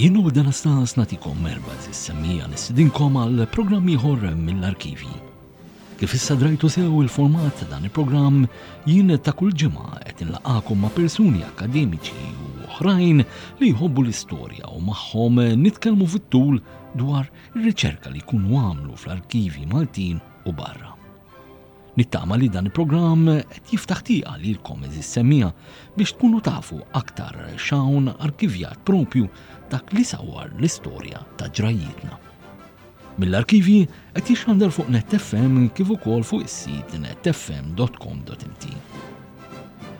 Jien u dan stans natikom merba semmija nistidinkom għal programm ieħor mill-arkivji. Kif issa drajtu sew il-format ta' dan il-programm, jien ta' kull ġimgħa qed inlaqakom ma' persuni akademiċi u oħrajn li jħobbu l-istorja u magħhom nitkellmu fit-tul dwar ir-riċerka li jkunu għamlu fl-arkivji Maltin u barra. Nittama li dan il-programm qed jiftaħ tieqa lilkom eżis semmija biex tkunu tafu aktar xawn arkivjat propju dak li sawar l-istorja ta' ġrajjietna. Mill-arkivji qed jixxandar fuq NetFM kif ukoll fuq is-sit netfm.com.mt.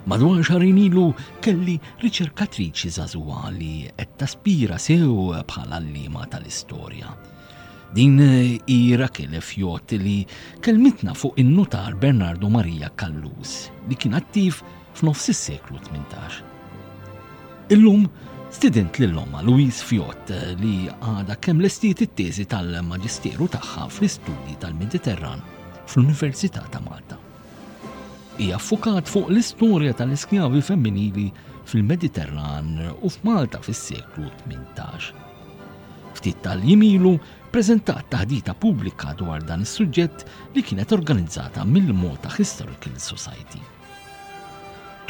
Madwar xarin ilu kelli riċerkatriċi żagħżugħa li qed taspira sew bħal għalliema tal-istorja. Din hi Rakel Fjot li kelmitna fuq in-nutar Bernardo Maria Callus li kien attiv f'nofs is-seklu 18. Illum student lil omma Louise Fjot li għada kemm lestiet it-teżi tal-Maġisteru tagħha fl-istudji tal-Mediterran fl-Università ta' Malta. Hija affukat fuq l-istorja tal-iskjavi femminili fil-Mediterran u f'Malta fis-seklu 18. Ftit tal-jiem ilu ppreżentat taħdita pubblika dwar dan is-suġġett li kienet organizzata mill-Malta Historical Society.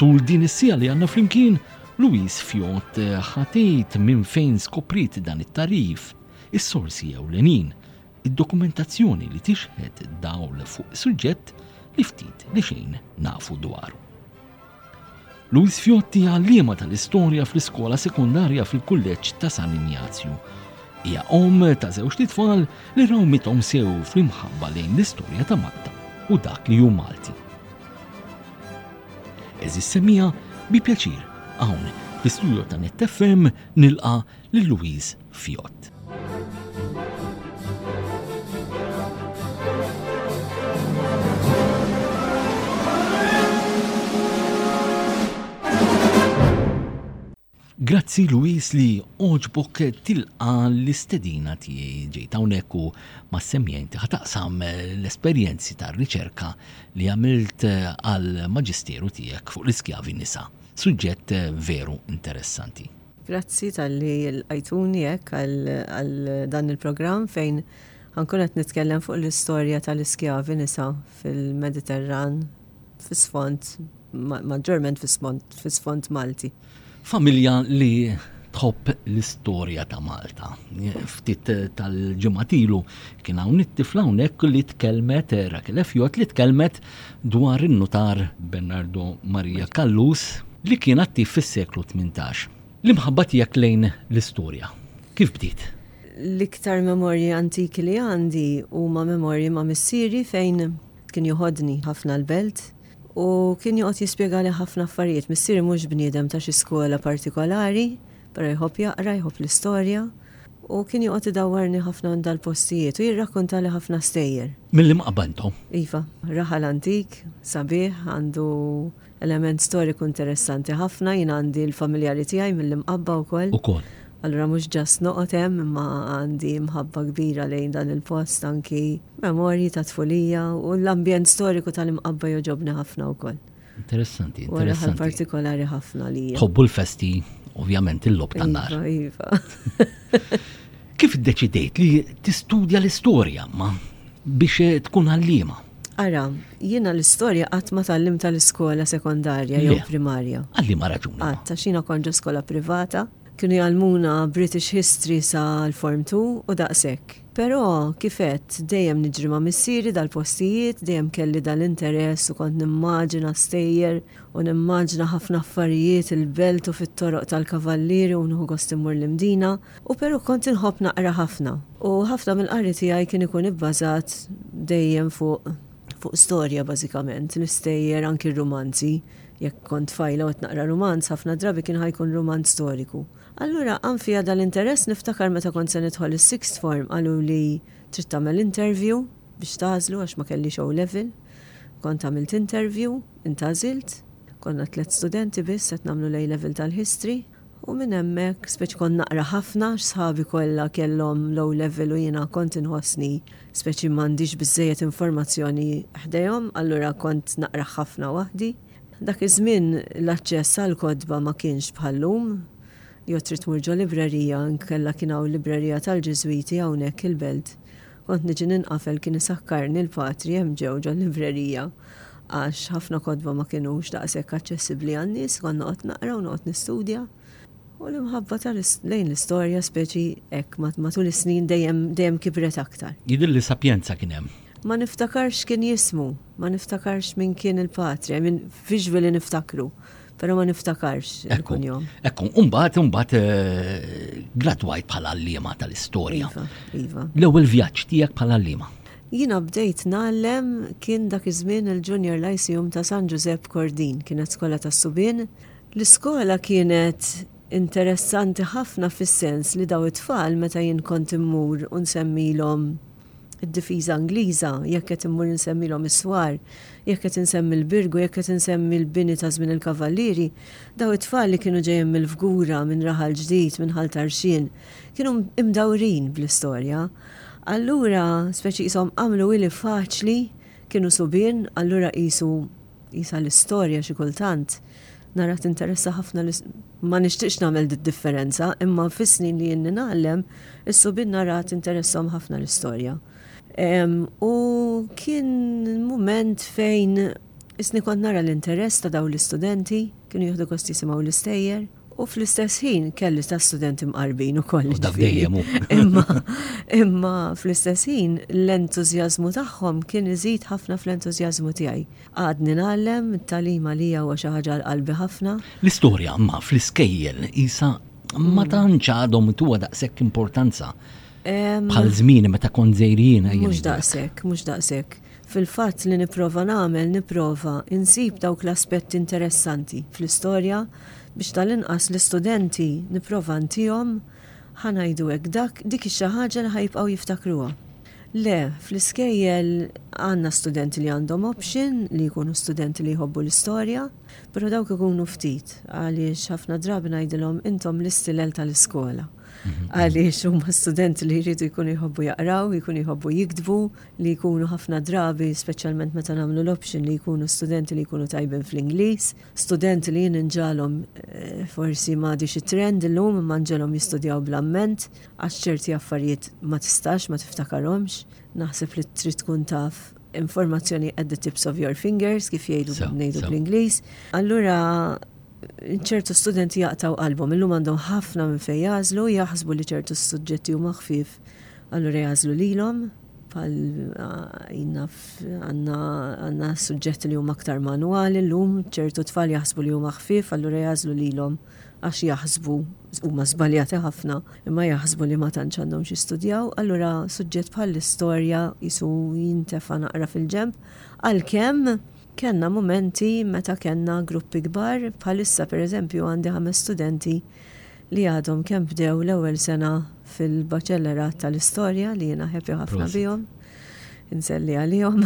Tul din is-sija li għandna flimkien, Louise Fjot ħatejt minn fejn skoprit dan it-tarif, is-sorsi ewlenin, id-dokumentazzjoni li tixħet dawl fuq suġġett li ftit li xejn nafu dwaru. Louis Fiotti għalliema tal-istorja fl-iskola sekundarja fil-kulleġġ ta' San Ignazju. Hija omm ta' żewġ tfal li rawmithom sew fl-imħabba lejn l-istorja ta' Malta u dak li hu Malti. Eżis semija bi pjaċir hawn fl-istudio ta' Net FM nilqa' lil Louise fjott. Grazzi Luis li oġbok tilqa l-istedina tiegħi ġejt hawnhekk u ma' semmjajn taqsam eh, l-esperjenzi tar-riċerka li għamilt eh, għal maġisteru tiegħek fuq l-iskjavi nisa. Suġġett eh, veru interessanti. Grazzi talli lqajtuni hekk għal dan il-programm fejn ħankun qed nitkellem fuq l-istorja tal-iskjavi nisa fil-Mediterran fis-sfond maġġorment fis-sfond Malti. Familja li tħobb l-istorja ta' Malta. Ftit tal-ġimgħat ilu kien hawn it-tifla hawnhekk li tkellmet Rakel Efjot li tkellmet dwar in-Nutar Bernardo Maria Callus, li kien attiv fis-seklu tmintax. L-imħabba tiegħek lejn l-istorja, kif bdiet? L-iktar memorji antiki li għandi huma memorji ma' missieri fejn kien joħodni ħafna l-belt u kien joqgħod jispjegali ħafna affarijiet. Missieri mhux bniedem ta' xi skola partikolari, Però jħobb jaqra, jħobb l-istorja u kien joqgħod idawwarni ħafna għand dal-postijiet u jirrakkuntali ħafna stejjer. Mill-Imqabba intom? Iva. Raħal antik, sabiħ, għandu element storiku interessanti ħafna. Jien għandi l-familjari tiegħi mill-Imqabba wkoll. Ukoll. Allura mhux just noqgħod hemm imma għandi mħabba kbira lejn dan il-post anki memorji tat-tfulija u l-ambjent storiku tal-Imqabba jogħġobni ħafna wkoll. Interessanti, interessanti. Wara ħal partikolari ħafna li. Tħobbu l-festi, ovvjament, il-lob ta' nar. Iva, iva. Kif deċidejt li tistudja l-istorja ma biex eh, tkun għallima? Ara, jiena l-istorja qatt ma tallim tal-iskola sekondarja jew primarja. Għallima raġuni. Għatta, xina konġa skola privata, kienu jgħalmuna British History sa l-Form 2 u daqsek. Però, kif għedt, dejjem niġri ma' missieri dal-postijiet, dejjem kelli dal-interess u kont nimmaġina stejjer u nimmaġna ħafna affarijiet il-belt u fit-toroq tal-Kavallieri u nieħu gost immur l-Imdina u però kont inħobb naqra ħafna u ħafna mill-qari tiegħi kien ikun ibbażat dejjem fuq fuq storja bażikament, l-istejjer anki r-rumanzi, jekk kont tfajla u qed naqra rumanz ħafna drabi kien ħa jkun rumanz storiku. Allura hawn fiha dal-interess niftakar meta kont se nidħol is-sixth form qaluli trid tagħmel interview biex tagħżlu għax ma kellix O Level. Kont għamilt interview, intgħażilt, konna tliet studenti biss qed nagħmlu l-A Level tal-History u minn hemmhekk speċi kont naqra ħafna għax sħabi kollha kellhom l-O Level u jiena kont inħossni speċi m'għandix biżżejjed informazzjoni ħdejhom allura kont naqrah ħafna waħdi. Dak iż-żmien l-aċċess għall-kotba ma kienx bħal lum. Jew trid tmur ġo librerija, inkella kien hawn librerija tal-Ġiżwiti hawnhekk il-belt. Kont niġi ninqafel kien isakkarni l-patri hemm ġew ġol-librerija għax ħafna kotba ma kinux daqshekk aċċessibbli għan-nies, kont noqgħod naqra u noqgħod nistudja. U l-imħabba ta' lejn l-istorja speċi hekk matul is-snin dejjem dejjem kibret aktar. Jidhirli Sapienza kien hemm. Ma niftakarx x'kien jismu, ma niftakarx min kien il-patri, I mean visually niftakru, però ma niftakarx il-kunjom. Ekku, u mbagħad u mbagħad gradwajt bħala għalliema tal-istorja. Iva, iva. L-ewwel vjaġġ tiegħek bħala għalliema? Jiena bdejt ngħallem kien dak iż-żmien il-Junior Lyceum ta' San Ġużepp Kordin, kienet skola tas-subien, L-iskola kienet interessanti ħafna fis-sens li dawn it-tfal meta jien kont immur u nsemmilhom id-difiża Ingliża, jekk qed immur insemmilhom is-swar, jekk qed insemmi l-Birgu, jekk qed insemmi l-bini ta' żmien il-Kavallieri, dawn it-tfal li kienu ġejjin mill-Fgura, minn Raħal Ġdid, minn Ħal Tarxien, kienu imdawrin bl-istorja. Allura, speċi qishom għamlu ili faċli, kienu subien, allura qisu Qisha l-istorja xi kultant naraha tinteressa ħafna lis ma nixtieqx nagħmel d-differenza, imma fis-snin li inni nagħallem, is-subien naraha tinteressahom ħafna l-istorja. U kien mument fejn isni kont nara l-interess ta' dawn l-istudenti, kienu jieħdu gost jisimgħu l-istejjer. U fl-istess ħin kelli ta' studenti mqarbin ukoll. Dak dejjem hu. Imma imma fl-istess ħin l-entużjażmu tagħhom kien iżid ħafna fl-entużjażmu tiegħi. Għadni nagħlem it-talima li huwa xi ħaġa l-qalbi ħafna. L-istorja ma fl-iskejjel isa ma mm. tantx għadhom tuwa daqshekk importanza. Bħal żmien meta kont żejrijin Mhux daqshekk, mhux daqshekk. Fil-fatt li nipprova nagħmel nipprova nsib dawk l-aspetti interessanti fl-istorja biex tal-inqas l-istudenti nipprova ntihom, ħa ngħidu hekk, dak, dik ix-xi ħaġa li ħa jibqgħu jiftakruha. Le, fl-iskejjel għandna studenti li għandhom option li jkunu studenti li jħobbu l-istorja, però dawk ikunu ftit għaliex ħafna drabi ngħidilhom intom l-istilel tal-iskola għaliex huma studenti li jridu jkunu jħobbu jaqraw, jkunu jħobbu jiktbu, li jkunu ħafna drabi, speċjalment meta nagħmlu l-option li jkunu studenti li jkunu tajbin fl-Ingliż, studenti li jien nġalhom forsi m'għadix it-trend illum imma nġelhom jistudjaw bl-amment għax ċerti affarijiet ma tistax ma tiftakarhomx. Naħseb li trid tkun taf informazzjoni at the tips of your fingers kif jgħidu ngħidu bl-Ingliż. Allura ċertu studenti jaqtaw qalbhom, illum għandhom ħafna minn fejn jażlu, jaħsbu li ċertu suġġetti huma ħfief Allura jażlu lilhom bħal jina għanna suġġetti li huma aktar manwali llum ċertu tfal jaħsbu li huma ħfief allura jażlu lilhom għax jaħsbu huma żbaljati ħafna imma jaħsbu li ma tantx għandhom xi studjaw, allura suġġett bħall-istorja jisu jintefa' naqra fil-ġemp għalkemm kellna momenti meta kellna gruppi kbar bħalissa pereżempju għandi ħames studenti li għadhom kemm bdew l-ewwel sena fil-Baċellerat tal-Istorja li jiena happy ħafna bihom. Inselli għalihom.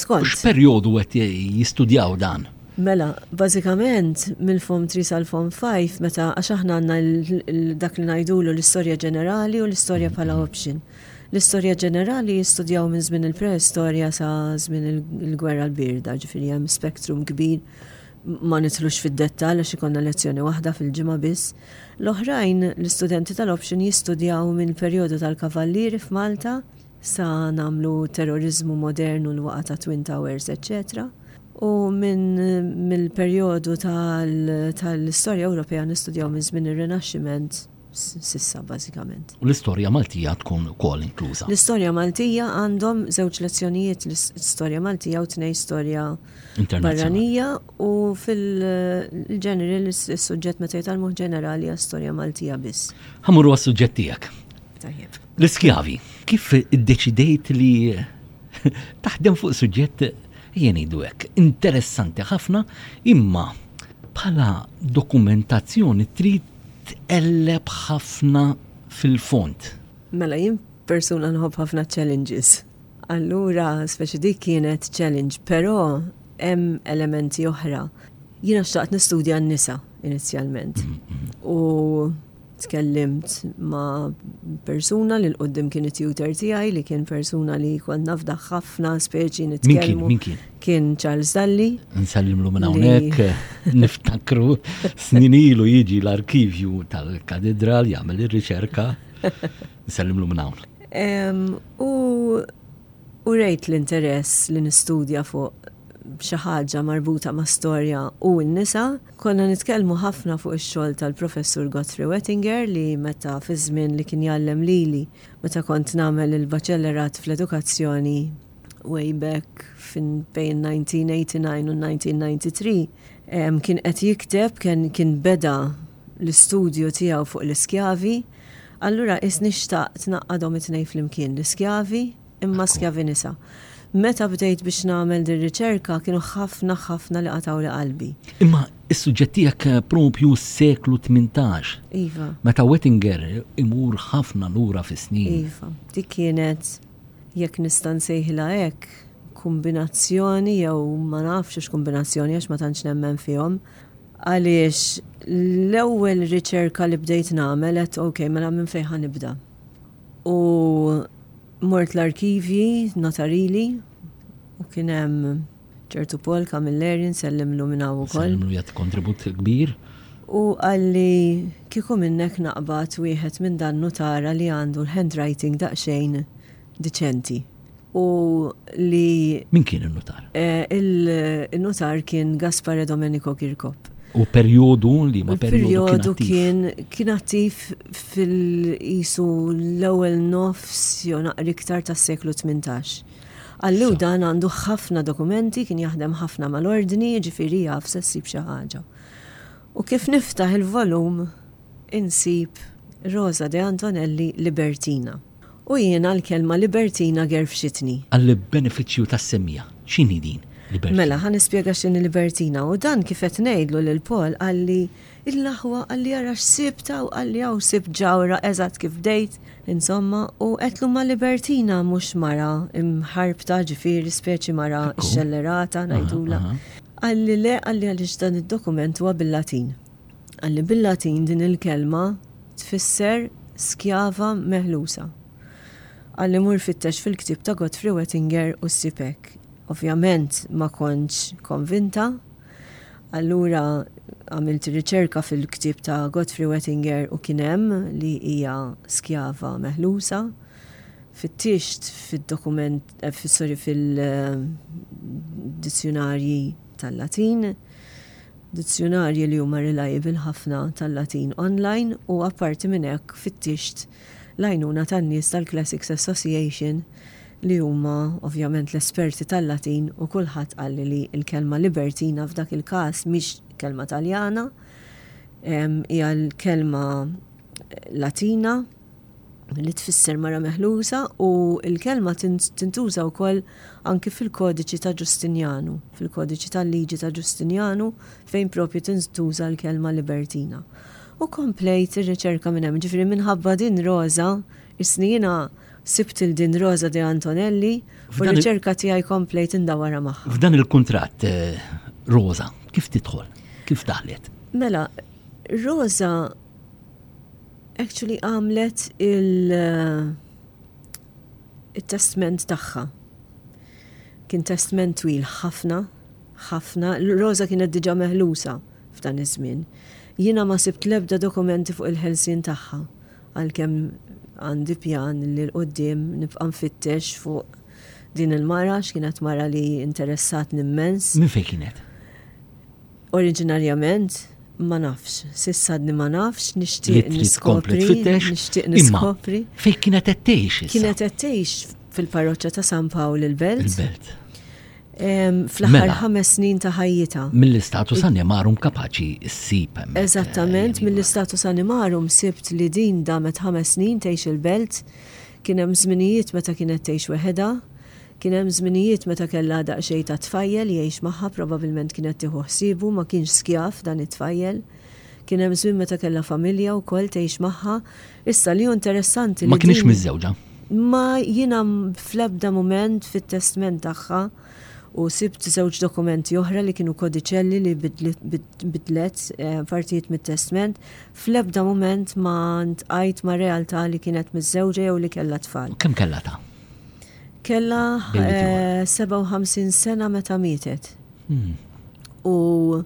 Skont. X'perjodu qed jistudjaw dan? Mela, bażikament mill-fom 3 sal-fom 5 meta għax aħna għandna dak li ngħidulu l-istorja ġenerali u l-istorja bħala option. L-istorja ġenerali jistudjaw minn żmien il-preistorja sa żmien il-gwerra l-birda, ġifieri hemm spektrum kbir Ma nidħlux fid-dettall għax ikollna lezzjoni waħda fil-ġimgħa biss. L-oħrajn, l-istudenti tal-option jistudjaw minn perjodu tal-Kavallieri f'Malta sa nagħmlu terroriżmu modern u l-waqgħa tat-Twin Towers eċċetera u minn mill-perjodu tal-istorja Ewropea nistudjaw minn żmien ir-Rinaxximent sissa bażikament. U l-istorja Maltija tkun ukoll inkluża. L-istorja Maltija għandhom żewġ lezzjonijiet l-istorja Maltija u tnej storja barranija u fil-ġeneral is-suġġett meta jitalmuh ġenerali għal storja Maltija biss. Ħamuru għas-suġġett tiegħek. Tajjeb. L-iskjavi, kif iddeċidejt li taħdem fuq suġġett jien ngħidu hekk interessanti ħafna imma bħala dokumentazzjoni trid tqelleb ħafna fil-fond. Mela jien persuna nħobb ħafna challenges. Allura speċi dik kienet challenge, però hemm elementi oħra. Jiena xtaqt nistudja n-nisa inizjalment. U tkellimt ma' persuna li l-qoddim kien it-tutor tiegħi li kien persuna li kont nafdaħ ħafna speċi nitkellmu. Min kien? kien Charles Dalli. Nsellimlu minn hawnhekk, niftakru snin ilu jiġi l-arkivju tal-katedral jagħmel ir-riċerka. Nsellimlu minn hawn. U u rejt l-interess li nistudja fuq xi ħaġa marbuta ma' storja u n-nisa, konna nitkellmu ħafna fuq ix-xogħol tal-Professur Godfrey Wettinger li meta fi żmien li kien jgħallem lili meta kont nagħmel il-baċellerat fl-edukazzjoni way back fin bejn 1989 u 1993, kien qed jikteb, kien beda l-istudju tiegħu fuq l-iskjavi, allura is nixtaq tnaqqadhom it-tnej flimkien l-iskjavi imma skjavi nisa. Meta bdejt biex nagħmel din riċerka kienu ħafna ħafna li qataw li qalbi. Imma is-suġġett tiegħek eh, propju s-seklu 18. Iva. Meta Wettinger imur ħafna lura fis-snin. Iva, dik kienet jekk nista' nsejħilha hekk, kumbinazzjoni jew ma nafx hux kumbinazzjoni għax ma tantx nemmen fihom. Għaliex l-ewwel riċerka li bdejt nagħmel qed ok, mela minn fejn ħa nibda. U mort l-arkivji notarili u kien hemm Ċertu Paul Camilleri nsellimlu minn hawn ukoll. Nsellimlu jgħat kontribut kbir. U għalli kieku minnek naqbad wieħed minn dan nutara li għandu l-handwriting daqsxejn diċenti. U li. Min kien il-nutar? Eh, il-nutar kien Gaspare Domenico Kirkop. U perjodu li ma perjodu kien kien attiv fil-isu l-ewwel nofs jew naqri iktar tas-seklu 18. Qallu dan għandu ħafna dokumenti, kien jaħdem ħafna mal-Ordni, jiġifieri jaf se ssib xi ħaġa. U kif niftaħ il-volum insib Rosa De Antonelli Libertina. U jiena l-kelma libertina gerfxitni. Għall-benefiċċju tas-semmiegħa, x'inhi din libertina? Mela, ħa nispjega x'inhi libertina. U dan kif qed ngħidlu lil Paul qalli Il-aħwa qalli ara x'sibt hawn qalli hawn sibt ġawhra eżatt kif bdejt insomma u għedtlu ma Libertina mhux mara mħarbta ġifieri speċi mara xxellerata ngħidulha. Qalli le qalli għaliex dan id-dokument huwa bil-Latin. Qalli bil-Latin din il-kelma tfisser skjava meħlusa. Qalli mur fittex fil-ktieb ta' Godfrey Wettinger u ssib hekk. Ovvjament ma kontx konvinta. Allura għamilt riċerka fil-ktieb ta' Godfrey Wettinger u kien hemm li hija skjava meħlusa. Fittixt fid-dokument, eh, sorry, fil-dizzjunarji eh, tal-Latin, dizzjunarji li huma reliable ħafna tal-Latin online u apparti minn hekk fittixt l-għajnuna tan-nies tal-Classics Association li huma ovvjament l-esperti tal-Latin u kulħadd qalli li l-kelma libertina f'dak il-każ mhix kelma Taljana, hija l-kelma Latina li tfisser mara meħlusa u l-kelma tintuża wkoll anki fil-kodiċi ta' Ġustinjanu, fil-kodiċi tal-liġi ta' Ġustinjanu fejn propju tintuża l-kelma libertina. U komplejt ir-riċerka minn hemm. Ġifieri minħabba din Roża, isni jiena sibt lil din Roża De Antonelli u r-riċerka tiegħi komplejt indawarha magħha. F'dan il-kuntratt Roża kif tidħol? Kif daħlet? Mela, Roża actually għamlet il-testment tagħha. Kien testment twil ħafna, ħafna. Roża kienet diġà meħlusa. f'dan iż-żmien. Jiena ma sibt l-ebda dokumenti fuq il-ħelsien tagħha, għalkemm għandi pjan li 'l quddiem nibqa' nfittex fuq din il-mara għax kienet mara li interessatni immens. Minn fejn kienet? Oriġinarjament, ma nafx. S'issa għadni ma nafx, nixtieq niskopri. Trid tkompli tfittex? Nixtieq niskopri. Imma fejn kienet qed tgħix? Kienet qed tgħix fil-parroċċa ta' San Pawl il-Belt. Il-Belt. Fl-aħħar mela. ħames snin ta' ħajjita. Mill-istatus animarum kapaċi ssib. Eżattament, eh, mill-istatus animarum sibt li din damet ħames snin tgħix il-belt, kien hemm żminijiet meta kienet tgħix weħedha, kien hemm żminijiet meta kellha daqsxejn ta' tfajjel jgħix magħha probabbilment kienet tieħu ħsiebu ma kienx skjav dan it-tfajjel. Kien hemm żmien meta kellha familja wkoll tgħix magħha. Issa li interessanti li. Ma kienx miżżewġa. Imma jiena fl-ebda mument fit-testment tagħha, u sibt żewġ dokumenti oħra li kienu kodiċelli li bidlet partijiet mit-testment, fl-ebda mument ma ltqajt ma' realtà li kienet miżżewġa jew li kellha tfal. Kemm kellha età? Kellha 57 sena meta mietet. U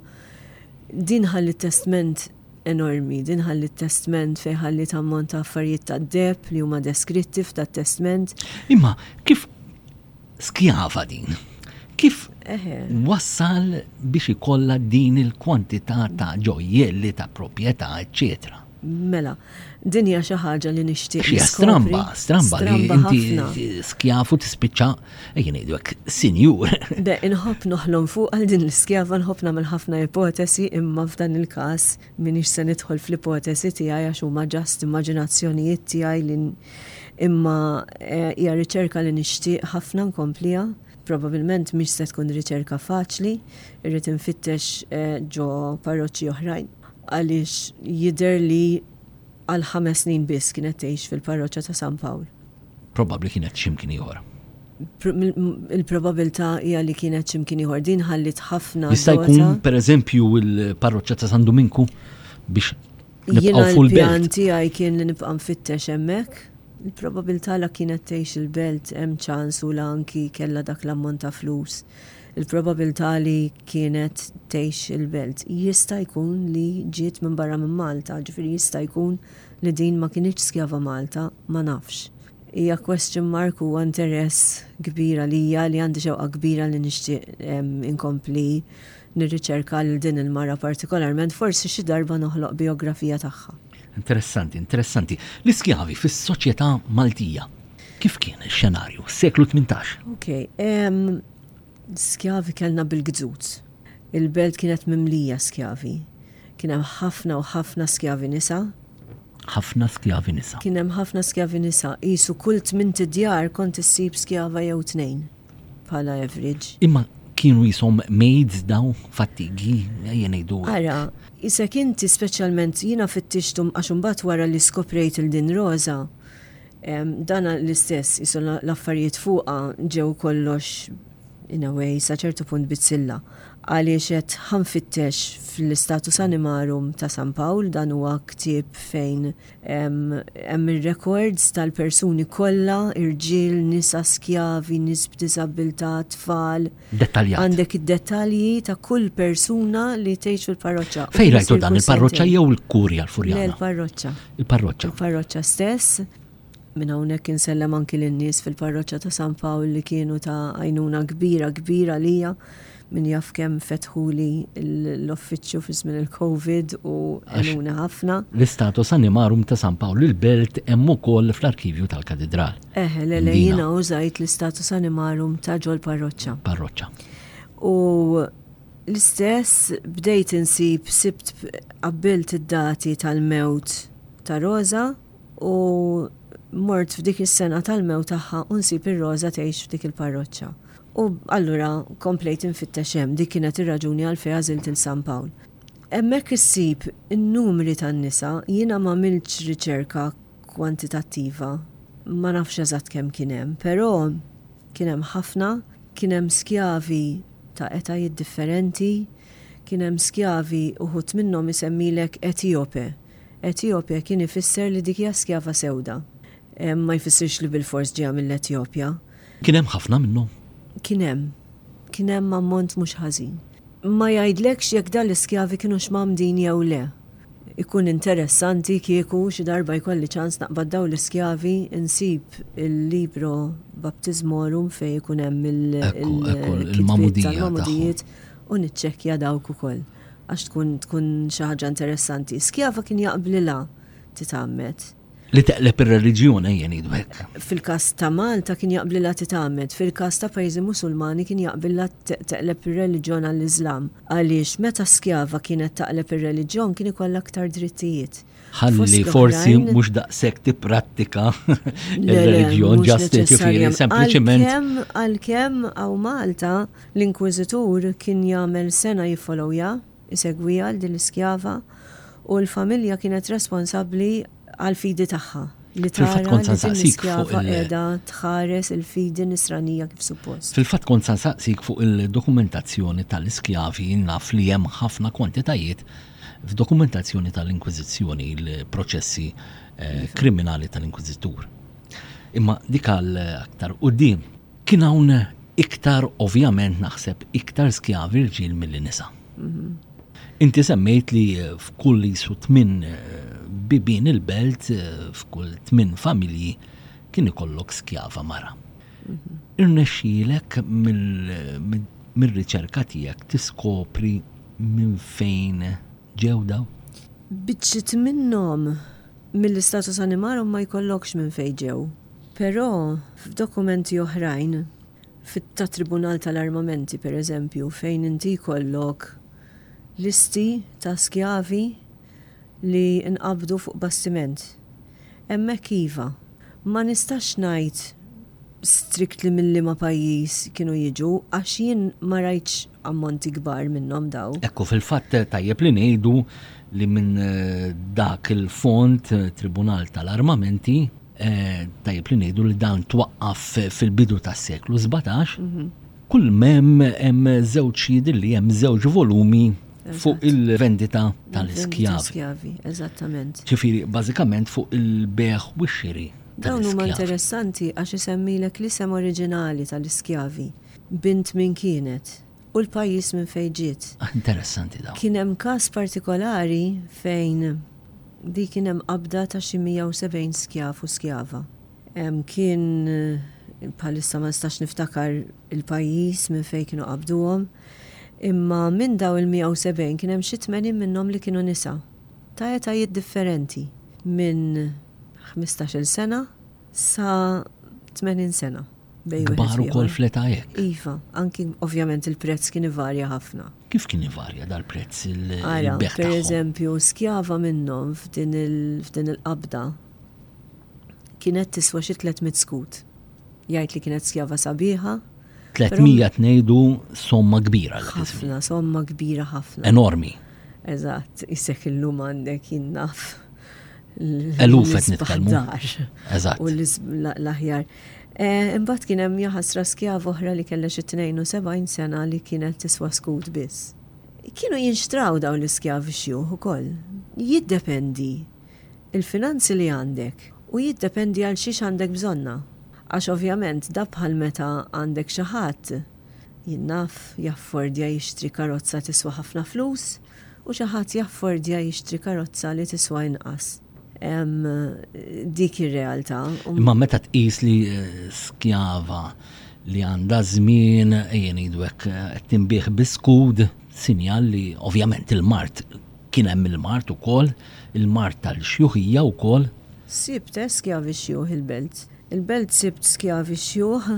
din ħalliet testment enormi. Din ħalliet testment fejn ħalliet ammont ta' affarijiet ta' deb li huma deskritti f'dat testment. Imma kif skjava din? Kif wassal biex ikollha din il-kwantità ta' ġojjelli ta' proprjetà, eċċetera? Mela, din hija xi ħaġa li nixtieq. Xi stramba, stramba li inti skjafu tispiċċa Ejja ngħidu hekk, sinjur. De, inħobb noħlom fuq għal din l-iskjava nħobb nagħmel ħafna ipotesi imma f'dan il-każ m'iniex se nidħol fl-ipotesi tiegħi għax huma ġast immaġinazzjonijiet tiegħi li imma eh, hija riċerka li nixtieq ħafna nkompliha probabilment mhix se tkun riċerka faċli, irrid infittex eh, ġo parroċċi oħrajn. Għaliex jidher li għal ħames snin biss kienet tgħix fil-parroċċa ta' San Pawl. probabbli kienet x'imkien ieħor. Il-probabilità hija li kienet x'imkien ieħor din ħallit ħafna. Jista' jkun pereżempju il-parroċċa ta' San Duminku biex Jiena l-pjan tiegħi kien li nibqa' nfittex hemmhekk. Il-probabilità la kienet tgħix il-belt hemm ċans u la anki kellha dak l-ammont ta' flus. Il-probabilità li kienet tgħix il-belt jista' jkun li ġiet minn barra minn Malta, ġifieri jista' jkun li din ma kienx skjava Malta, Ma nafx. Hija question mark huwa interess kbir għalija li għandi xewqa kbira li nixtieq inkompli nirriċerka lil din il-mara partikolarment forsi xi darba noħloq bijografija tagħha. Interessanti, interessanti. L-iskjavi fis-soċjetà Maltija. Kif kien ix-xenarju? Seklu 18. Ok. Skjavi kellna bil-gżut. Il-belt kienet mimlija skjavi. Kien hemm ħafna u ħafna skjavi nisa. ħafna skjavi nisa. Kien hemm ħafna skjavi nisa, qisu kull tmint djar kont issib skjava jew tnejn, bħala average. Imma kienu jisom maids daw fattigi, ejja ngħidu. Ara, isek inti speċjalment jiena fittixtum għax imbagħad wara li skoprejt il din Rosa, dana l-istess isu l-affarijiet fuqha ġew kollox In a way, sa ċertu punt bizzilla, għaliex qed ħa nfittex fl-Status Animarum ta' San Pawl, dan huwa ktieb fejn hemm ir-rekords tal-persuni kollha, irġiel, nisa, skjavi, nies b'diżabbiltà, tfal. Dettaljat. Għandek id-dettalji ta' kull persuna li tgħix fil-parroċċa. Fejn rajtu dan il-parroċċa jew il-kurja l-Furjana? Le l-parroċċa. Il-parroċċa. Il-parroċċa stess. Minn hawnhekk insellem anki lin-nies fil-parroċċa ta' San Pawl li kienu ta' għajnuna kbira kbira għalija min jaf kemm fetħuli l-offiċċju fi żmien il-Covid u għenuni ħafna. L-istatus animarum ta' San Pawl il-Belt hemm ukoll fl-arkivju tal-Katidral. Eħe, le le jiena użajt l-istatus animarum ta' ġol parroċċa. Parroċċa. U l-istess bdejt insib sibt qabbilt id-dati tal-mewt ta' Rosa U mort f'dik is-sena tal-mewt tagħha u nsib ir-Roża tgħix f'dik il-parroċċa. U allura komplejt infittex hemm, dik kienet ir-raġuni għal fejn għażilt il San Pawl. Hemmhekk issib in-numri tan-nisa, jiena m'għamiltx riċerka kwantitattiva, ma nafx eżatt kemm kien hemm, però kien hemm ħafna, kien hemm skjavi ta' etajiet differenti, kien hemm skjavi uħud minnhom isemmilek Etijope, Etjopja kien ifisser li dik hija skjava sewda. Ma jfissirx li bilfors ġejja mill-Etjopja. Kien hemm ħafna minnhom? Kien hemm. Kien hemm ammont mhux ħażin. Ma jgħidlekx jekk dan l-iskjavi kinux mgħammdin jew le. Ikun interessanti kieku xi darba jkolli ċans naqbad dawn l-iskjavi, insib il-Libro Baptismorum fejn ikun hemm il-kitbiet tal-magħmudijiet u niċċekkja dawk ukoll. Għax tkun tkun xi ħaġa interessanti. Skjava kien jaqblilha titgħammed. Li teqleb ir-reliġjun ejja ngħidu hekk. Fil-każ ta' Malta kien jaqblilha titgħammed, fil-każ ta' pajjiżi Musulmani kien jaqbilha teqleb ir-reliġjon għall-Iżlam. Għaliex meta skjava kienet taqleb ir-reliġjon kien ikollha aktar drittijiet. Ħalli forsi mhux daqshekk tipprattika ir-reliġjon ġast ġifieri sempliċiment. Għalkemm hawn Malta L-Inkwiżitur kien jagħmel sengħa jiffolowja, isegwiha, lil din l-iskjava, u l-familja kienet responsabbli għall-fidi tagħha, li tara li din l-iskjava qiegħda tħares il-fidi nisranija kif suppost. Fil-fatt kont se nsaqsik fuq il-dokumentazzjoni tal-iskjavi, naf li hemm ħafna kwantitajiet f'dokumentazzjoni tal-Inkwiżizzjoni, il-proċessi kriminali tal-Inkwiżitur. Imma dik għal aktar quddiem. Kien hawn iktar ovvjament naħseb iktar skjavi rġiel milli nisa. Inti semmejt li f'kull qisu tmien bibien il-belt, f'kull tmien familji kien ikollok skjava mara. Irnexxielek mir-riċerka tiegħek tiskopri minn fejn ġew dawn? Biċċiet minnhom mill-istatus animarum ma jkollokx minn fejn ġew. Però f'dokumenti oħrajn, fit-tat-Tribunal tal-Armamenti, per eżempju, fejn inti jkollok listi ta' skjavi li nqabdu fuq bastiment, hemmhekk iva. Ma nistax ngħid strictly minn liema pajjiż kienu jiġu għax jien ma rajtx ammonti kbar minnhom daw. Hekk hu fil-fatt tajjeb li ngħidu li minn dak il-fond Tribunal tal-Armamenti tajjeb li ngħidu li dan twaqqaf fil-bidu tas-seklu 17 mhm. kull mem hemm żewġ jidil li hemm żewġ volumi fuq il-vendita tal-iskjavi. Eżattament. Ġifieri bażikament fuq il-beħ u x-xiri Dawn huma interessanti għax isemmilek l-isem oriġinali tal-iskjavi, bint min kienet, u l-pajjiż minn fejn ġiet. Ah, interessanti dawn. Kien hemm każ partikolari fejn di kien hemm qabda ta' xi 170 skjav u skjava. Kien bħalissa ma nistax niftakar il-pajjiż minn fejn kienu qabduhom, imma minn daw il-170 kien hemm xi 80 minnhom li kienu nisa. ta' etajiet differenti minn ħmistax-il sena sa 80 sena. Kbar ukoll fl-età hekk. Iva, anki ovvjament il-prezz kien ivarja ħafna. Kif kien ivarja dal-prezz il-beħ? Per eżempju, skjava minnhom f'din il-qabda kienet tiswa xi 300 skut. Jgħid li kienet skjava sabiħa. 300 tnejdu somma kbira. Ħafna, somma kbira ħafna. Enormi. Eżatt, jissek illum għandek jinnaf. Eluf qed nitkellmu. Eżatt. U l-aħjar. Eh, imbagħad kien hemm jaħasra skjav oħra li kellha xi 72 sena li kienet tiswa skut biss. Kienu jinxtraw dawn l-iskjav xjuħ ukoll. Jiddependi Il-finanzi li għandek, u jiddependi għal xiex għandek bżonnha. Għax ovvjament da bħal meta għandek xi ħadd, jien naf, jaffordja jixtri karozza tiswa ħafna flus u xi ħadd jaffordja jixtri karozza li tiswa inqas. Hemm dik ir-realtà. Imma meta tqis li skjava li għandha żmien ejja ngħidu hekk qed tinbih bi skud, sinjal li ovvjament il-mard Kien hemm il-mard ukoll, il-mard tal-xjuħija wkoll. Sibt eh skjavi xjuħ il-belt. Il-belt sibt skjavi xjuħ.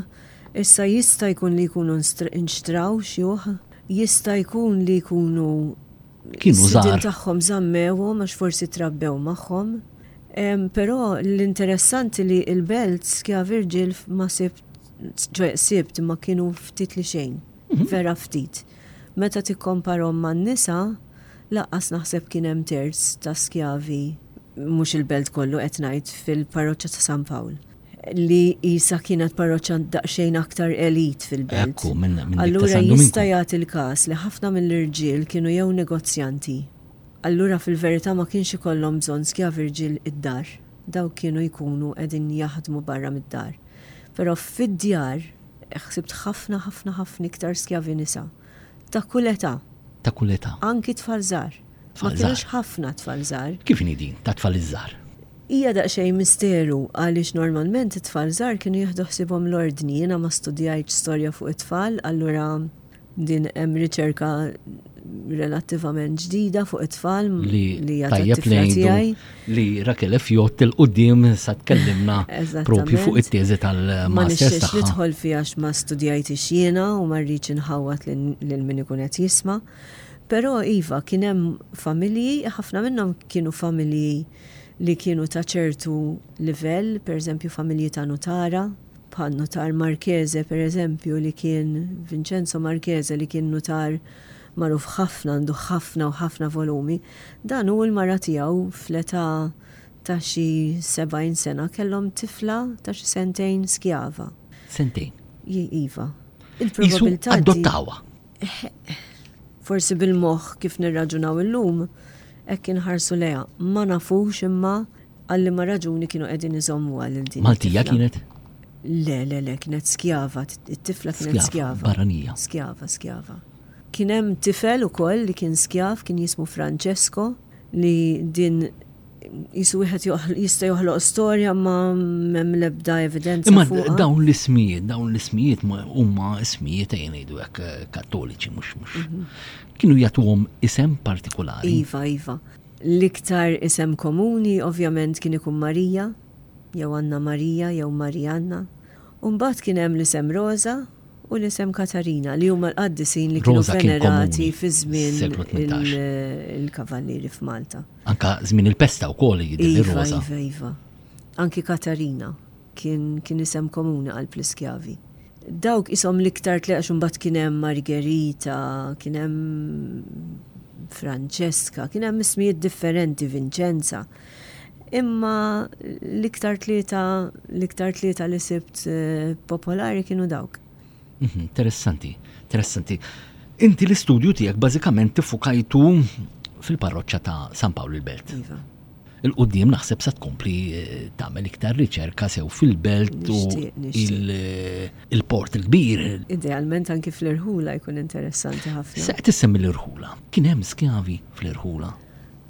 Issa jista' jkun li jkunu nxtraw xjuħ. Jista' jkun li jkunu kienu żgħar tagħhom żammewhom għax forsi trabbew magħhom. Però l-interessanti li l-belt skjavi rġiel ma sibt sibt ma kienu ftit li xejn. vera ftit. Meta tikkomparhom man-nisa, lanqas naħseb kien hemm terz ta' skjavi, mhux il-belt kollu qed ngħid, fil-parroċċa ta' San Pawl, li qisha kienet parroċċa daqsxejn aktar elite fil-belt. Allura jista' jagħti l-każ li ħafna mill-irġiel kienu jew negozjanti. Allura fil-verità ma kienx ikollhom bżonn skjavi rġiel id-dar. Dawk kienu jkunu qegħdin jaħdmu barra mid-dar. Però fid-djar Ħsibt ħafna ħafna ħafna iktar skjavi nisa. Ta' kull età. Ta' kull età. Anki tfal żgħar. Ma kinux ħafna tfal żgħar. Kif inhi din tat-tfal iż-żgħar? Hija daqsxejn misteru għaliex normalment it-tfal żgħar kienu jieħdu ħsiebhom l-Ordni. Jiena ma studjajtx storja fuq it-tfal, allura. Din hemm riċerka relattivament ġdida fuq it-tfal li hija tat-tifla tiegħi. Li Rakel fjott il-qudiem sa tkellimna propju fuq it-teżi tal-masters tagħha. Nidħol fiha ma studjajt ix-xiena u ma rridx inħawwat lil min ikun qed jisma'. Però iva kien hemm familji, ħafna minnhom kienu familji li kienu ta' ċertu livell, pereżempju familji ta' nutara, bħan-Nutar Marchese pereżempju li kien, Vincenzo Marchese, li kien nutar magħruf ħafna, għandu ħafna u ħafna volumi, dan u l-mara tiegħu fl-età ta' xi sebgħin sena kellhom tifla ta' xi sentejn skjava. Sentejn? Iva. Il-probabilità. Qisu adottawha. Forsi bil-moħħ kif nirraġunaw illum, hekk inħarsu leha. Ma nafux imma għalli ma raġuni kienu qegħdin iżommu għal din. Maltija kienet? Le, le, le, kienet skjava, it-tifla kienet skjava. Barranija. Skjava, skjava. Kien hemm tifel ukoll li kien skjav, kien jismu Francesco, li din Qisu wieħed jista' joħloq storja ma hemm l-ebda evidenza. Imma dawn l-ismijiet, dawn l-ismijiet huma ismijiet ejn ngħidu hekk eh, kattoliċi mhux mhux. Mhm. Kienu jagħtuhom isem partikolari. Iva, iva. L-iktar isem komuni ovvjament kien ikun Marija, jew Anna Marija, jew Marijanna. Umbat kien hemm l-isem Rosa u l-isem Katarina li huma l-qaddisin li kienu venerati fi żmien il-kavallieri f'Malta. Anka żmien il-pesta wkoll jidher iva, rosa. Iva, iva. Anki Katarina kien kien isem komuni għal pliskjavi. Dawk isom l-iktar tleqax imbagħad kien hemm Margherita, kien hemm Francesca, kien hemm ismijiet differenti Vincenza. Imma l-iktar tlieta l-iktar tlieta li sibt eh, popolari kienu dawk. Mhm, interessanti, interessanti. Inti l-istudju tiegħek bażikament tifukajtu fil-parroċċa ta' San Pawl il-Belt. Iva. Il-qoddim naħseb sa tkompli eh, tagħmel iktar riċerka sew fil-belt u eh, il-port il-kbir. Idealment anki fl-irħula jkun interessanti ħafna. Se tissemmi l-irħula. Kien hemm skjavi fl-irħula.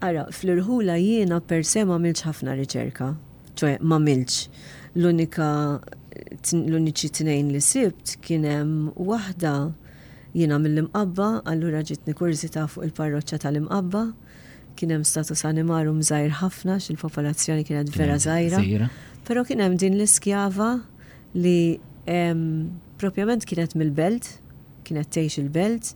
Ara, fl-irħula jiena per se ma ħafna riċerka ċoe m'għamiltx. L-unika l-uniċi tnejn li sibt kien hemm waħda jiena mill-Imqabba, allura ġietni kurżità fuq il-parroċċa tal-Imqabba. Kien hemm status animarum żgħir ħafna għax il-popolazzjoni kienet vera żgħira. Però kien hemm din l-iskjava li propjament kienet mill-belt, kienet tgħix il-belt,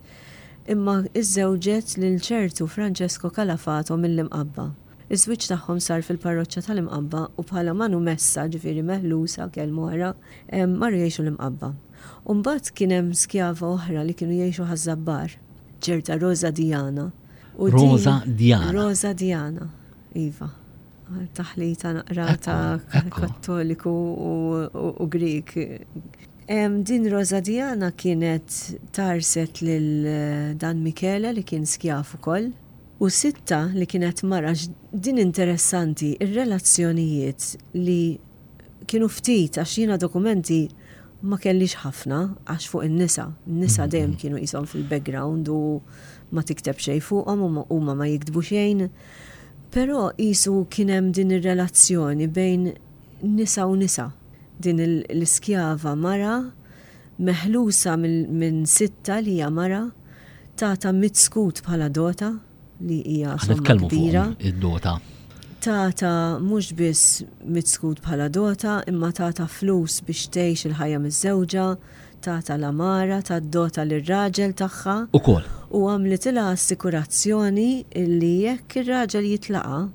imma iżżewġet lil ċertu Francesco Calafato mill-Imqabba. Iż-żwieġ tagħhom sar fil-parroċċa tal-Imqabba u bħala Manu Messa, ġifieri Mehlusa, kelmu ara, marru jgħixu l-Imqabba. U mbagħad kien hemm skjava oħra li kienu jgħixu Ħaż-Żabbar, ċerta Roża Dijana. Roża Dijana. Roża Dijana, iva. Taħlita naqra ta' Kattoliku u Grik. Din Rosa Diana kienet tarset lil eh, Dan Michele li kien skjaf ukoll U Sitta li kienet mara x'din interessanti r-relazzjonijiet li kienu ftit għax jiena dokumenti ma kellix ħafna għax fuq in-nisa, n-nisa dejjem kienu qishom fil-background u ma tikteb xejn fuqhom u huma ma jiktbu xejn. Però qisu kien hemm din ir-relazzjoni bejn nisa u nisa. Din l-iskjava mara meħlusa minn sitta li hija mara, tata mitt skud bħala dota li hija somma kbira. Id-dota. Tata mhux biss mitt skud bħala dota, imma tata flus biex tgħix il-ħajja miż-żewġa, tata l-amara, tat dota lir-raġel tagħha. Ukoll. U għamlitilha assikurazzjoni li jekk ir-raġel jitlaqa',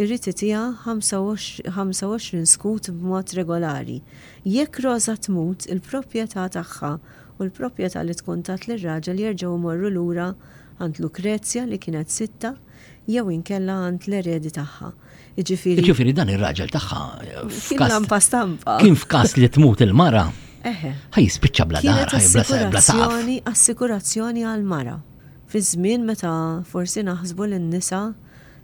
irid itiha 25 skud b'mod regolari. Jekk Roża tmut, il-proprjetà tagħha u l-proprjetà li tkun tat lir-raġel jerġgħu jmorru lura għand Lukrezzja li kienet sitta jew inkella għand l-eredi tagħha, jiġifieri. Jiġifieri dan ir-raġel tagħha f'każ. Kien f'każ li tmut il-mara, ħa jispiċċa bla dar, ħa jibqa' saqaf. Kienet assikurazzjoni, assikurazzjoni għall-mara. Fiż-żmien meta forsi naħsbu li n-nisa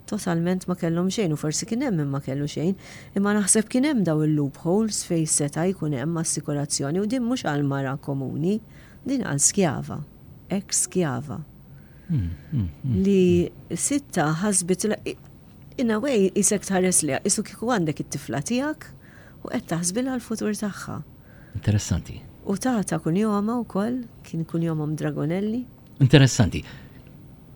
totalment ma kellhom xejn u forsi kien hemm min ma kellu xejn, imma naħseb kien hemm dawn il-loopholes fejn seta' jkun hemm assikurazzjoni u din mhux għal mara komuni, din għal skjava, eks skjava. Li sitta ħasbit in a way isek tħares li isu kieku għandek it-tifla tiegħek u qed taħsbilha l-futur tagħha. Interessanti. U tata kun joma wkoll, kien kun jomhom Dragonelli. Interessanti.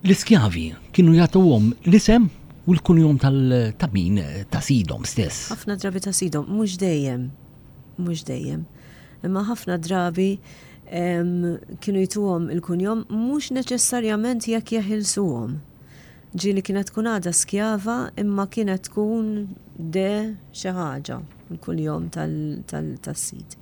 L-iskjavi kienu jagħtuhom l-isem u l-kunjom ta' min ta' sidhom stess. Ħafna drabi ta' sidhom, mhux dejjem, mhux dejjem. Imma ħafna drabi kienu jtuhom il-kunjom mhux neċessarjament jekk jeħilsuhom. Ġieli kienet tkun għada skjava imma kienet tkun de xi ħaġa l-kunjom tas-sid.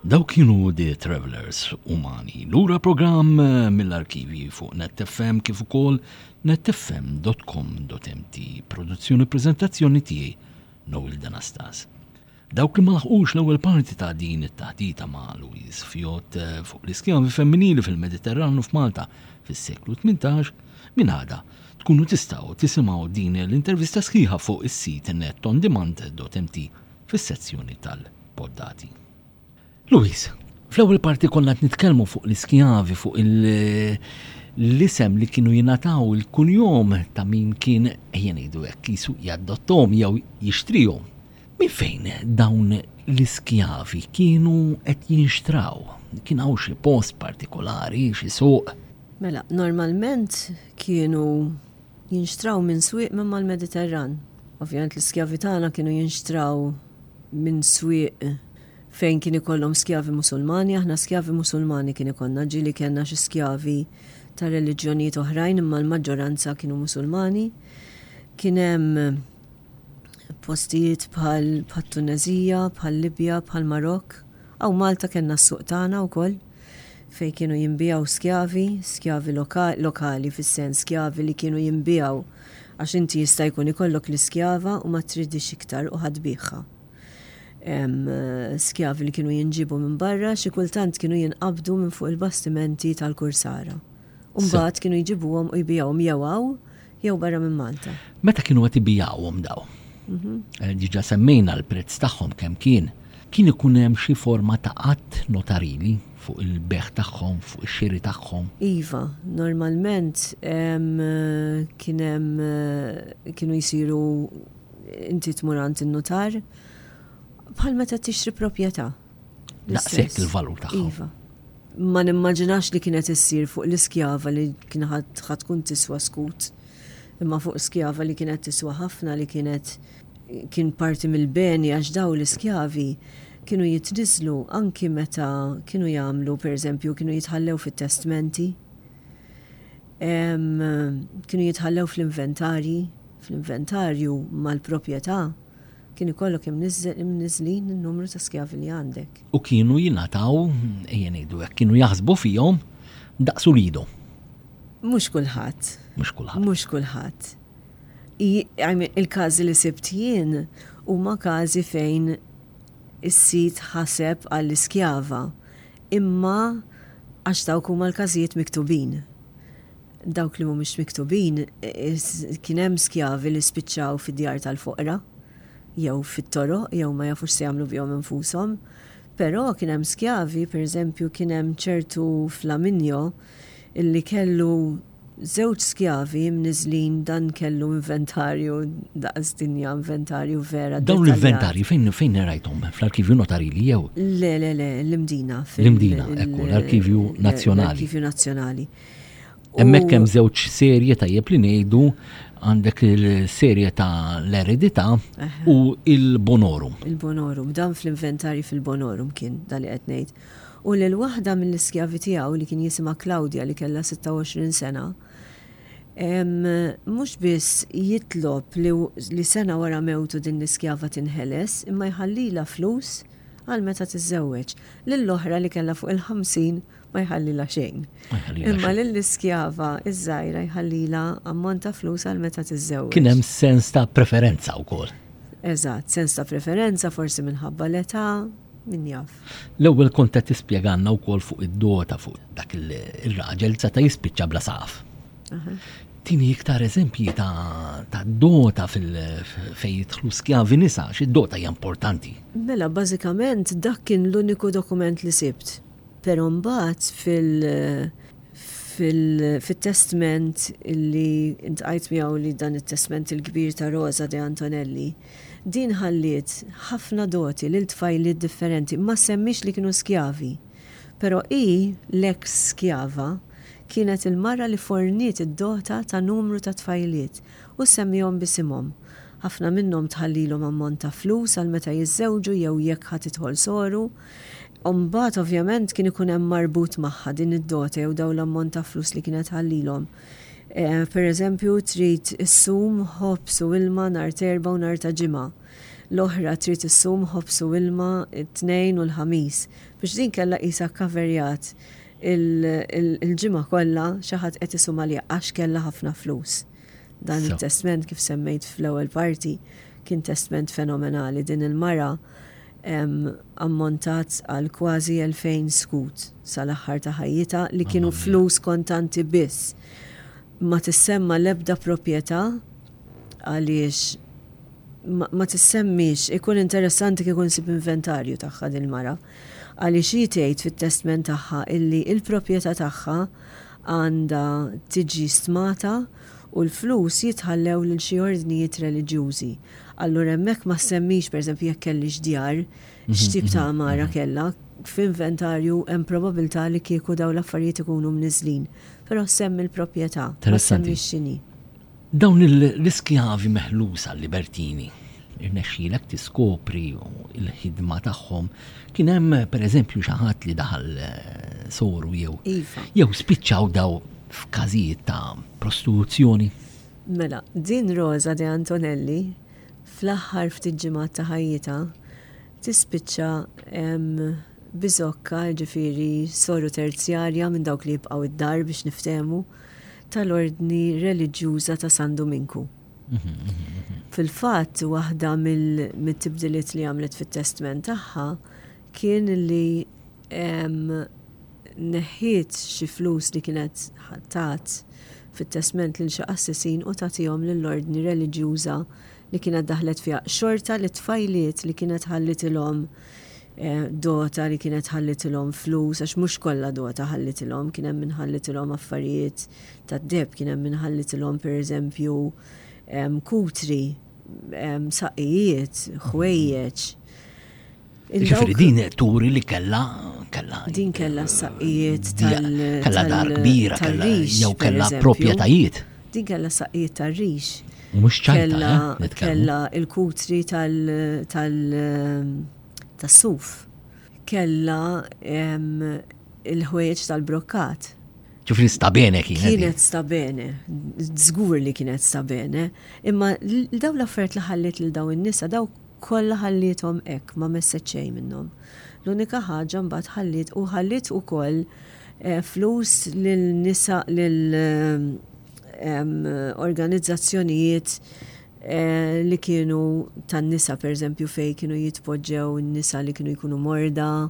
Dawk kienu The Travellers Umani. Lura programm mill-arkivji fuq netfm kif ukoll netfm.com.mt. Produzzjoni preżentazzjoni tiegħi Noel Danastas. Dawk li ma laħqux l-ewwel parti ta' din it-taħdita ma' Louise Fjot eh, fuq l-iskjavi femminili fil-Mediterran u f'Malta fis-seklu 18 minn għada tkunu tistgħu tisimgħu din l-intervista sħiħa fuq is-sit netondemand.mt fis-sezzjoni tal-poddati. Louise, Fl-ewwel parti konna qed nitkellmu fuq l-iskjavi, fuq l-isem li kienu jingħataw il-kunjom ta' min kien ejja ngħidu hekk jisu jaddottom jew jixtrihom. Min fejn dawn l-iskjavi kienu qed jinxtraw? Kien hawn xi post partikolari, xi suq? Mela, normalment kienu jinxtraw minn swieq minn mal-Mediterran. Ovvjament l-iskjavi tagħna kienu jinxtraw minn swieq fejn kien ikollhom skjavi Musulmani, aħna skjavi Musulmani kien ikollna ġieli kellna xi skjavi ta' reliġjonijiet oħrajn imma l-maġġoranza kienu Musulmani. Kien hemm postijiet bħal Tunezija, bħal Libja, bħal Marokk, Hawn Malta kellna s-suq tagħna wkoll fejn kienu jinbiegħu skjavi, skjavi lokali fis-sens skjavi li kienu jinbiegħu għax inti jista' jkun ikollok l-iskjava u ma tridhiex iktar u ħadd biegħha. Skjavi li kienu jinġiebu minn barra xi kultant kienu jinqabdu minn fuq il-bastimenti tal-kursara. U mbagħad kienu jġibuhom u jbijawhom jew hawn jew barra minn Malta. Meta kienu qed ibijawhom daw? Mhm. Eh, diġà semmejna l-prezz tagħhom kemm kien. Kien ikun hemm xi forma ta' qatt notarili fuq il-beħ tagħhom, fuq ix-xiri tagħhom. Iva, normalment kien hemm eh, kienu jsiru inti tmur għand in-notar bħal meta tixtri proprjetà. Naqsek il-valur tagħha. Iva. Ma nimmaġinax li kienet issir fuq l-iskjava li kien ħadd tkun tiswa skut. Imma fuq skjava li kienet tiswa ħafna li kienet kien parti mill-beni għax daw l-iskjavi kienu jitniżlu anki meta kienu jagħmlu pereżempju kienu jitħallew fit-testmenti. Kienu jitħallew fl-inventarji, fl-inventarju mal-proprjetà Kien ikollok imniżżlin in-numru ta' skjavi li għandek. U kienu jingħataw, ejja ngħidu hekk, kienu jaħsbu fihom daqs uliedhom. Mhux kulħadd. Mhux kulħadd. Mhux kulħadd. Il-każi li sibt jien huma każi fejn is-sid ħaseb għall-iskjava, imma għax dawk huma l-każijiet miktubin. dawk li mhumiex miktubin, kien hemm skjavi li spiċċaw fid-djar tal-foqra, jew fit-toroq, jew ma jafux x'sejagħmlu bihom infushom. Però kien hemm skjavi, pereżempju kien hemm ċertu flaminjo illi kellu żewġ skjavi mniżżlin dan kellu inventarju daqs dinja, inventarju vera. Dawn l-inventarji fejn fejn rajthom fl-Arkivju Notarili jew? Le, le, le, l-Imdina. L-Imdina, ekku, l-Arkivju Nazzjonali. L-Arkivju Nazzjonali. Hemmhekk hemm żewġ serje tajjeb li ngħidu għandek il-serje ta' l-eredità u il-bonorum. Il-bonorum, dan fl-inventari fil-bonorum kien dan li qed ngħid. U lil waħda mill-iskjavi tiegħu li kien jisimha Claudia li kellha 26 sena, mhux biss jitlob li sena wara mewtu din l-iskjava tinħeles, imma jħallilha flus għal meta tiżżewweġ. Lill-oħra li kellha fuq il-50 ma jħallila xejn. Imma lill-iskjava iż-żgħira jħallila ammont ta' flus għal meta tiżżewweġ. Kien hemm sens ta' preferenza wkoll. Eżatt, sens ta' preferenza forsi minħabba l-età, min jaf. L-ewwel kont qed tispjeganna wkoll fuq id-dota fuq dak ir-raġel seta' jispiċċa bla saf. Tini iktar eżempji ta' dota fil-fej jitħlu skjavi nisa, xi dota hija importanti. Mela, bażikament dak kien l-uniku dokument li sibt Però mbagħad fit-testment li ltqajt miegħu li dan it-testment il-kbir ta' Rosa De Antonelli, din ħalliet ħafna doti lil tfajliet differenti. Ma ssemmix li kienu skjavi, però hi, l-eks skjava, kienet il-mara li forniet id-dota ta' numru ta' tfajliet u ssemmihom b'isimhom. Ħafna minnhom tħallilhom ammont ta' flus għal meta jiżżewġu jew jekk ħa tidħol soru. U mbagħad ovvjament kien ikun hemm marbut magħha din id-dote jew dawn l-ammont ta' flus li kienet tħallilhom. Pereżempju, trid issum ħobż u ilma nhar t'Erbgħa u nhar ta' Ġimgħa. L-oħra trid issum ħobż u ilma t-Tnejn u l-Ħamis. Biex din kellha qisha kkaverjat il-ġimgħa kollha xi ħadd qed isum għaliha għax kellha ħafna flus. Dan it-testment kif semmejt fl-ewwel parti kien testment fenomenali din il-mara ammontat għal kważi 2,000 skud sal-aħħar ta' ħajjitha li kienu flus kontanti biss. Ma tissemma l-ebda proprjetà għaliex ma tissemmix, ikun interessanti kieku nsib inventarju tagħha din il-mara. Għaliex hi tgħid fit-testment tagħha illi l-proprjetà tagħha għandha tiġi stmata u l-flus jitħallew lil xi ordnijiet reliġjużi. Allura hemmhekk ma ssemmix pereżempju jekk kellhiex djar, x'tip ta' għamara kellha. F'inventarju hemm probabbiltà li kieku dawn l-affarijiet ikunu mniżżlin, però ssemmi l-proprjetà, ma ssemmix x'inhi. Dawn l-iskjavi meħlusa libertini, irnexxielek tiskopri l-ħidma tagħhom? Kien hemm, per eżempju, xi ħadd li daħal soru jew iva. jew spiċċaw daw f'każijiet ta' prostituzzjoni? Mela, din Rosa De Antonelli fl-aħħar ftit ġimgħat ta' ħajjitha tispiċċa biżokka, ġifieri soru terzjarja minn dawk li jibqgħu d-dar biex niftehmu. tal-Ordni Reliġjuża ta' San Duminku. Fil-fatt, waħda mit-tibdiliet li għamlet fit-testment tagħha kien li neħħiet xi flus li kienet tat fit-testment lil xi qassisin u tagħtihom lill-Ordni Reliġjuża li kienet daħlet fiha. Xorta li t-tfajliet li kienet ħallitilhom dota li kienet ħallitilhom flus, għax mhux kollha dota ħallitilhom, kien hemm min ħallitilhom affarijiet tad-deheb, kien hemm min ħallitilhom pereżempju kutri, saqqijiet, ħwejjeġ. Ġifieri din turi li kellha kellha. Din kellha saqqijiet tal-dar kbira, kellha jew kellha proprjetajiet. Din kellha saqqijiet tar-rix. Mhux ċajta, eh? Kellha il-kutri tal-suf. Kellha il-ħwejjeġ tal-brokkat. Ġifri stabene kienet. Kienet stabene, zgur li kienet stabene, imma daw l-affert li ħalliet li daw in-nisa daw kollha ħallietom hekk ma messeċċej minnhom. L-unika ħaġa mbagħad ħalliet u ħalliet ukoll flus lil nisa lil organizzazzjonijiet eh, li kienu tan-nisa pereżempju fej kienu jitpoġġew in-nisa li kienu jkunu morda,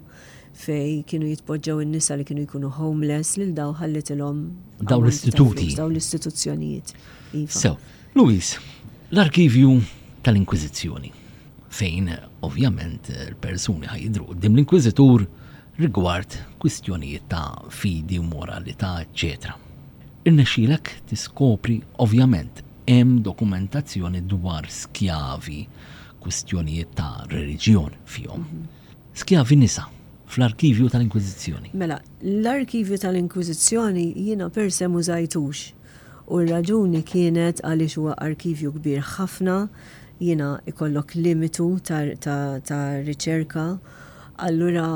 fej kienu jitpoġġew in-nisa li kienu jkunu homeless lil daw ħallitilhom daw l-istituti. Daw l-istituzzjonijiet. Iva. So, Luis, l-arkivju tal-Inkwiżizzjoni fejn ovvjament il-persuni ħajdru dim l-Inkwiżitur rigward kwistjonijiet ta' fidi u moralità eċċetera Irnexxielek tiskopri Ovvjament hemm dokumentazzjoni dwar skjavi kwistjonijiet ta' reliġjon fihom Skjavi nisa fl-arkivju tal-Inkwiżizzjoni. Mela, l-arkivju tal-Inkwiżizzjoni jiena per se m'użajtux U r-raġuni kienet għaliex huwa arkivju kbir ħafna, jiena jkollok limitu ta' ta' riċerka, allura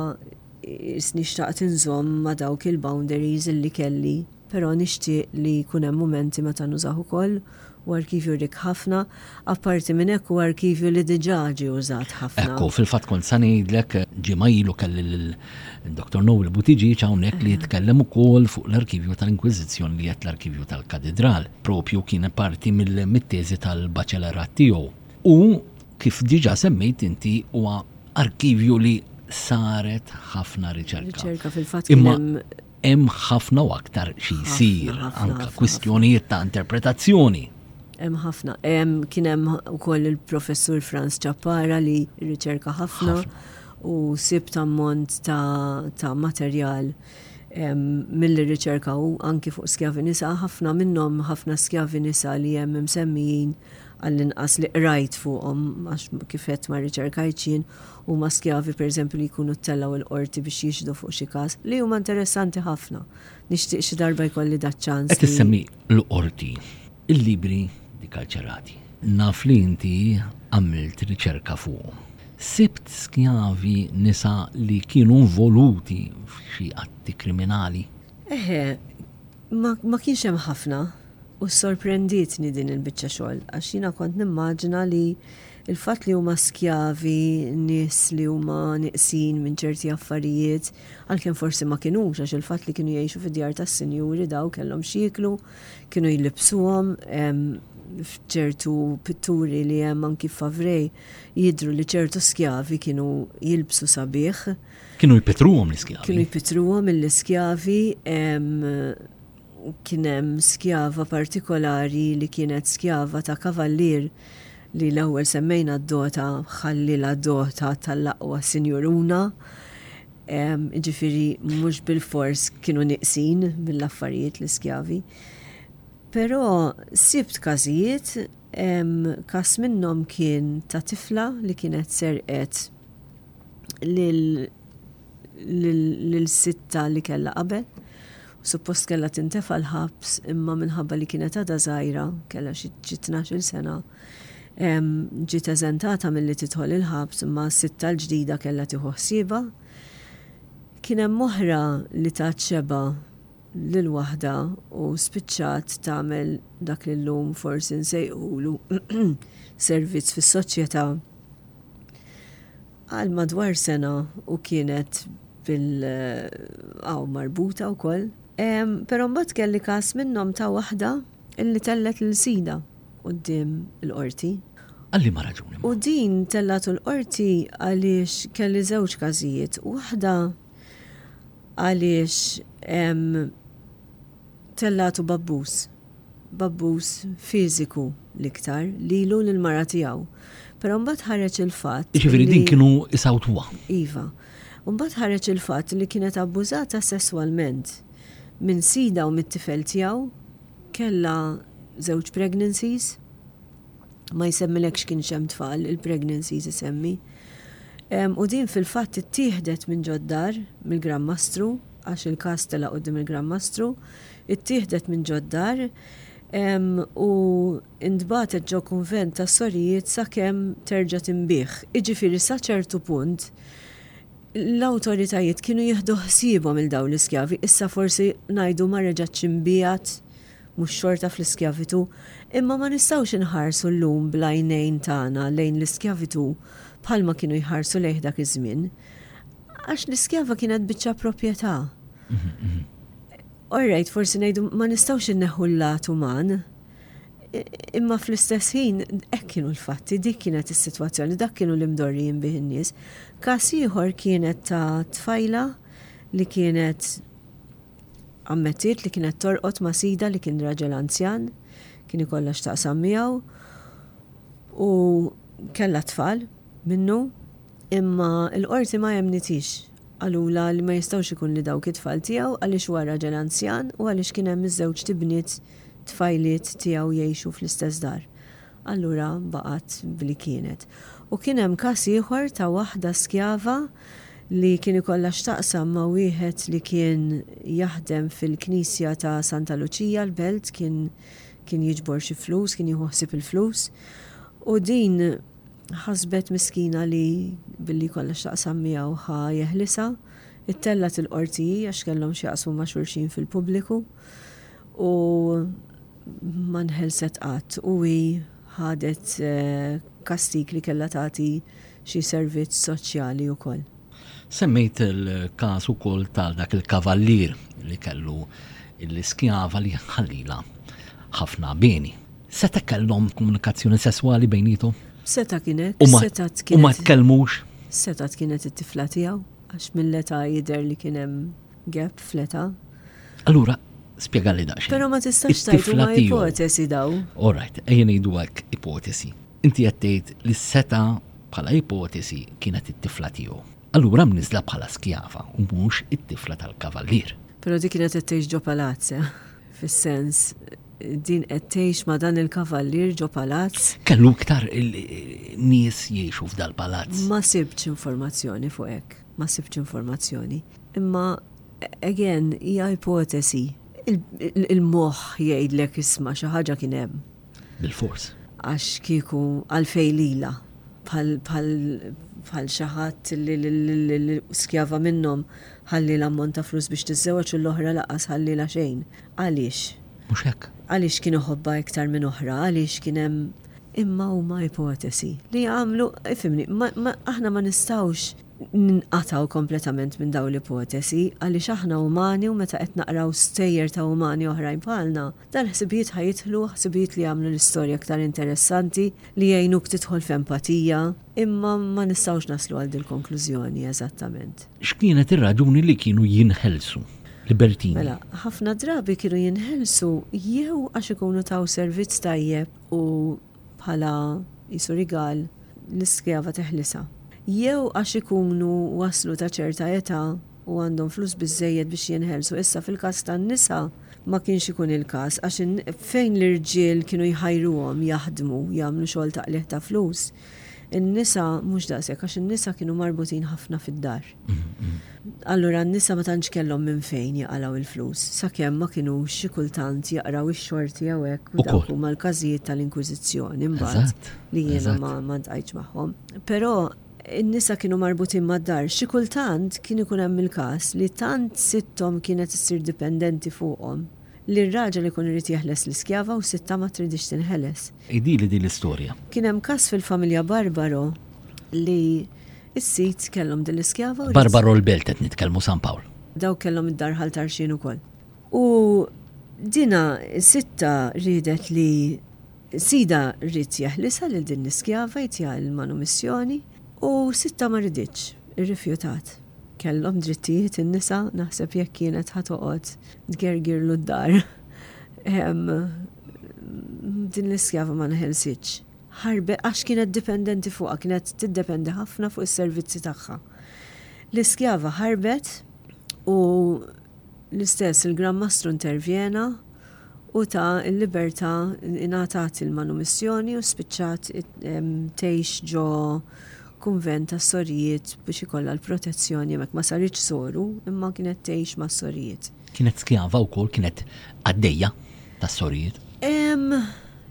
jsni xtaqt inżomm ma' dawk il-boundaries li kelli, però nixtieq li jkun hemm mumenti meta nużah ukoll, u arkivju rikk ħafna. Apparti minn hekk hu arkivju li diġà ġie użat ħafna. Hekk hu, fil-fatt kont se ngħidlek, ġimgħa ilu kelli lil Dottor Noel Buttigieg hawnhekk li jitkellem ukoll fuq l-arkivju tal-Inkwiżizzjoni li jgħid l-arkivju tal-Katidral. Proprju kien parti mit-teżi tal-baċelerat tiegħu. U kif diġà semmejt inti huwa arkivju li saret ħafna riċerka. Riċerka, fil-fatt kien hemm Hemm ħafna u aktar xi jsir, anke kwistjonijiet ta' interpretazzjoni. Hemm ħafna. Kien hemm ukoll il-Professur Franz Ċappara li riċerka ħafna u sib tammont ta' materjal mill-li riċerka u anki fuq skjavi nisa, ħafna minnhom ħafna skjavi nisa li hemm imsemmijin għall-inqas li qrajt fuqhom għax kifet ma riċerkajt jien Huma skjavi pereżempju li jkunu ttellgħu il-Qorti biex jixhdu fuq xi każ, li huma interessanti ħafna. Nixtieq xi darba jkolli daċ-ċans li. Qed issemmi l-Qorti, il-libri dikkarċerati. Naf li inti għamilt riċerka fuqhom. Sibt skjavi nisa li kienu involuti f'xi atti kriminali? Eħe, ma ma kienx hemm ħafna u ssorprendietni din il-biċċa xogħol għax jiena kont nimmaġina li Il-fatt li huma skjavi nies li huma nieqsin minn ċerti affarijiet, għalkemm forsi ma kinux għax il-fatt li kienu jgħixu fid-djar tas-sinjuri daw kellhom x'jieklu, kienu jlibbsuhom, f'ċertu pitturi li hemm anki f'Favrei jidhru li ċertu skjavi kienu jilbsu sabiħ. Kienu jpittruhom l-iskjavi. Kienu jpittruhom l-iskjavi. Kien hemm skjava partikolari li kienet skjava ta' kavallier li l-ewwel semmejna d-dota ħallielha dota tal-aqwa sinjuruna, jiġifieri mhux bilfors kienu nieqsin mill-affarijiet l-iskjavi. Però sibt każijiet, każ minnhom kien ta' tifla li kienet serqet lil sittha li kellha qabel, Suppost kellha tintefa' l-ħabs imma minħabba li kienet għadha żgħira, kellha xi xi tnax-il sena, ġiet eżentata milli tidħol il-ħabs imma s-sitta l-ġdida kellha tieħu ħsiebha. Kien hemm oħra li tat xebgħa lil waħda u spiċċat tagħmel dak li llum forsi nsejħulu servizz fis-soċjetà. għal madwar sena u kienet bil għaw marbuta wkoll. Però mbagħad kelli każ minnhom ta' waħda illi tellgħet lil sidha quddiem il-qorti. Għal liema raġuni? U din tellgħatu l-qorti għaliex kelli żewġ każijiet. Waħda għaliex tellgħatu b'abbuż. b'abbuż fiżiku l-iktar lilu u lill-mara tiegħu. Però mbagħad ħareġ il-fatt li. Jiġifieri din kienu jsawtuha. Iva. U mbagħad ħareġ il-fatt li kienet abbużata sesswalment minn sidha u mit-tifel tiegħu, kellha żewġ pregnancies, ma jsemmilekx kienx hemm tfal, il-pregnancies isemmi. U din fil-fatt ittieħdet minn ġoddar mill-Gran Mastru, għax il-każ telaq qudiem il-Gran Mastru, Ittieħdet minn ġod-dar u ntbagħtet ġo kunvent tas-sorijiet sakemm terġa' tinbiegħ. Jiġifieri sa ċertu punt l-awtoritajiet kienu jieħdu ħsiebhom lil dawn l-iskjavi, issa forsi ngħidu ma reġgħetx inbiegħet, mhux xorta fl-iskjavitu. Imma ma nistgħux inħarsu llum bl-għajnejn tagħna lejn l-iskjavitu bħalma kienu jħarsu lejh dak iż-żmien. Għax l-iskjava kienet biċċa proprjetà All right, forsi ngħidu ma nistgħux inneħħu l-lat uman, imma fl-istess ħin hekk kienu l-fatti, dik kienet is-sitwazzjoni, dak kienu l-imdorri bih in-nies. Każ ieħor kienet ta' tfajla li kienet ammettiet li kienet torqod ma' sida li kien raġel anzjan, kien ikollha x'taqsam miegħu u kellha tfal minnu Imma l-Qorti ma emmnitiex. Qalulha li ma jistgħux ikun li dawk it-tfal tiegħu għaliex huwa raġel anzjan u għaliex kien hemm iż-żewġt ibniet tfajliet tiegħu jgħixu fl-istess dar. Allura baqgħet b'li kienet. U kien hemm każ ieħor ta' waħda skjava li kien ikollha x'taqsam ma' wieħed li kien jaħdem fil-knisja ta' Santa Luċija l-Belt kien kien jiġbor xi flus, kien jieħu ħsieb il-flus. U din Ħasbet miskina li billi jkollha x'taqsam miegħu ħa jeħlisha. Ittellgħet il-qorti għax kellhom x'jaqsmu ma' xulxin fil-pubbliku u ma nħelset qatt u hi ħadet eh, kastig li kellha tagħti xi servizz soċjali wkoll. Semmejt il-każ ukoll ta' dak il-kavallier li kellu l-iskjava li ħallila ħafna bini. Seta' kellhom komunikazzjoni sesswali bejnietom? Seta' kienet, seta' kienet. U ma tkellmux? Seta' kienet it-tifla tiegħu, għax mill-età jidher li kien hemm gap fl-età. Allura, spjegali daqsxejn. Però ma tistax tajtu ma ipotesi daw. All right, ejja ngħidu hekk ipotesi. Inti qed tgħid li s-setgħa bħala ipotesi kienet it-tifla tiegħu. Allura mniżżla bħala skjava u mhux it-tifla tal-kavallier. Però din kienet qed tgħix ġo palazz, eh? Fis-sens, din qed tgħix ma' dan il-kavallier ġo palazz. Kellu iktar nies jgħixu f'dal-palazz. Ma sibtx informazzjoni fuq hekk, ma sibtx informazzjoni. Imma again hija ipotesi. Il-moħħ jgħidlek isma' xi ħaġa kien hemm. Bilfors. Għax kieku għalfejn lilha bħal xi ħadd li l-skjava minnhom ħallielha ammont ta' flus biex tiżżewweġ u l-oħra lanqas ħallielha xejn? Għaliex? Mhux hekk? Għaliex kien iħobbha iktar minn oħra? Għaliex kien hemm Imma huma ipotesi li jagħmlu, ifhimni, aħna ma nistgħux ninqatgħu kompletament minn dawn l-ipotesi għaliex aħna umani u meta qed naqraw stejjer ta' umani oħrajn bħalna, Dawn il-ħsibijiet ħa jidħlu, ħsibijiet li jagħmlu l-istorja iktar interessanti, li jgħinuk tidħol f'empatija, imma ma nistgħux naslu għal dil-konklużjoni eżattament. X'kienet ir-raġuni li kienu jinħelsu l-Bertini? Mela, ħafna drabi kienu jinħelsu jew għax ikunu taw servizz tajjeb u bħala qisu rigal l-iskjava teħlisha. Jew għax ikunu waslu ta' ċerta età u għandhom flus biżżejjed biex jinħelsu. Issa fil-każ tan-nisa ma kienx ikun il-każ għax fejn l-irġiel kienu jħajruhom jaħdmu jagħmlu xogħol ta' qligħ ta' flus, in-nisa mhux daqshekk għax in-nisa kienu marbutin ħafna fid-dar. Allura n-nisa ma tantx kellhom minn fejn jaqalgħu l-flus sakemm ma kinux xi kultant jaqraw ix-xorti jew hekk u dawk huma l-każijiet tal-Inkwiżizzjoni mbagħad li jiena ma ntqajtx magħhom. Però In-nisa kienu marbutin mad-dar. Xi kultant kien ikun hemm il-każ li tant sitthom kienet issir dipendenti fuqhom li r-raġel ikun irid jeħles l-iskjava u sittha ma tridhiex tinħeles. Għidili din l-istorja. Kien hemm każ fil-familja Barbaro li s-sid kellhom din l-iskjava u. Barbaro l-Belt qed nitkellmu, San Pawl. Dawk kellhom id-dar Ħal Tarxien ukoll. U dinha sittha riedet li Sidha ried jeħlisha lil din l-iskjava jtiha l-manumissjoni u sidtha ma riditx, irrifjutat. Kellhom drittijiet in-nisa naħseb jekk kienet ħa toqgħod tgergirlu d-dar. Ehm, din l-iskjava ma nħelsitx. Ħarbe għax kienet dipendenti fuqha, kienet tiddependi ħafna fuq is-servizzi tagħha. L-iskjava ħarbet u l-istess il-Gran Mastru intervjena u ta' l-libertà ingħatat lil manumissjoni u spiċċat tgħix ġo kunvent tas-sorijiet biex ikollha l-protezzjoni hemmhekk. Ma saritx soru imma kienet tgħix mas-sorijiet. Kienet skjava wkoll, kienet qaddejja tas-sorijiet?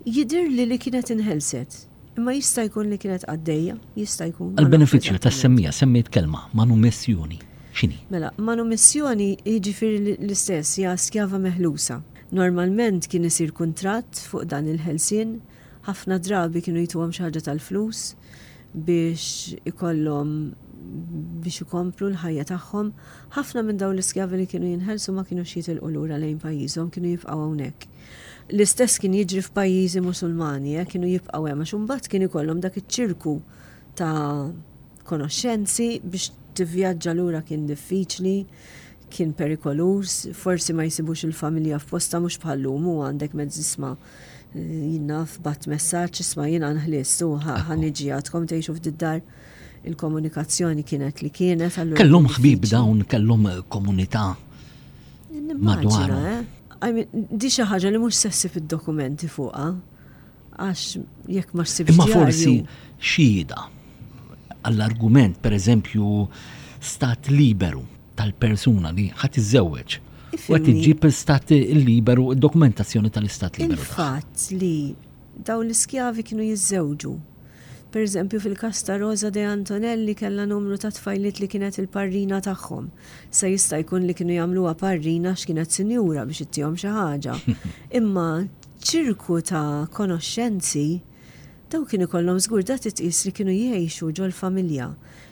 Jidhirli li kienet inħelset. Imma jista' jkun li kienet għaddejja, jista' jkun. Għall-benefiċċju tas-semmiegħa semmejt kelma, manumissjoni. X'inhi? Mela, manumissjoni jiġifieri l-istess, hija skjava meħlusa. Normalment kien isir kuntratt fuq dan il-ħelsien, ħafna drabi kienu jtuhom xi ħaġa tal-flus biex ikollhom biex ikomplu l-ħajja tagħhom, ħafna minn dawn l-iskjavi li kienu jinħelsu ma kienux jitilqu lura lejn pajjiżhom, kienu jibqgħu hawnhekk. L-istess kien jiġri f'pajjiżi Musulmani, eh, kienu jibqgħu hemm għax imbagħad kien ikollhom dak iċ-ċirku ta' konoxxenzi biex tivvjaġġa lura kien diffiċli, kien perikoluż, forsi ma jsibux il-familja f'postha mhux bħal lum u għandek mezz isma' jien naf bat messaġġ isma' jiena nħlist u ħa niġi għadkom tgħixu f'did-dar il-komunikazzjoni kienet li kienet. Kellhom ħbib dawn, kellhom komunità madwaru. Eh? Di xi ħaġa li mhux sessi fid-dokumenti fuqha. Għax jekk ma ssibx. Imma forsi xhieda għall-argument, per eżempju, stat liberu tal-persuna li ħat iżewweġ. U għet iġib stat liberu, dokumentazzjoni tal-istat liberu. Fatt li Dawn l-iskjavi kienu jiżżewġu. Per eżempju, fil-każ ta' Rosa de Antonelli kellha numru ta' tfajliet li kienet il-parrina tagħhom. Sa jista' jkun li kienu jagħmluha parrina għax kienet sinjura biex ittihom xi ħaġa. Imma ċirku ta' konoxxenzi, dawn kien ikollhom żgur da titqies li kienu jgħixu ġol-familja.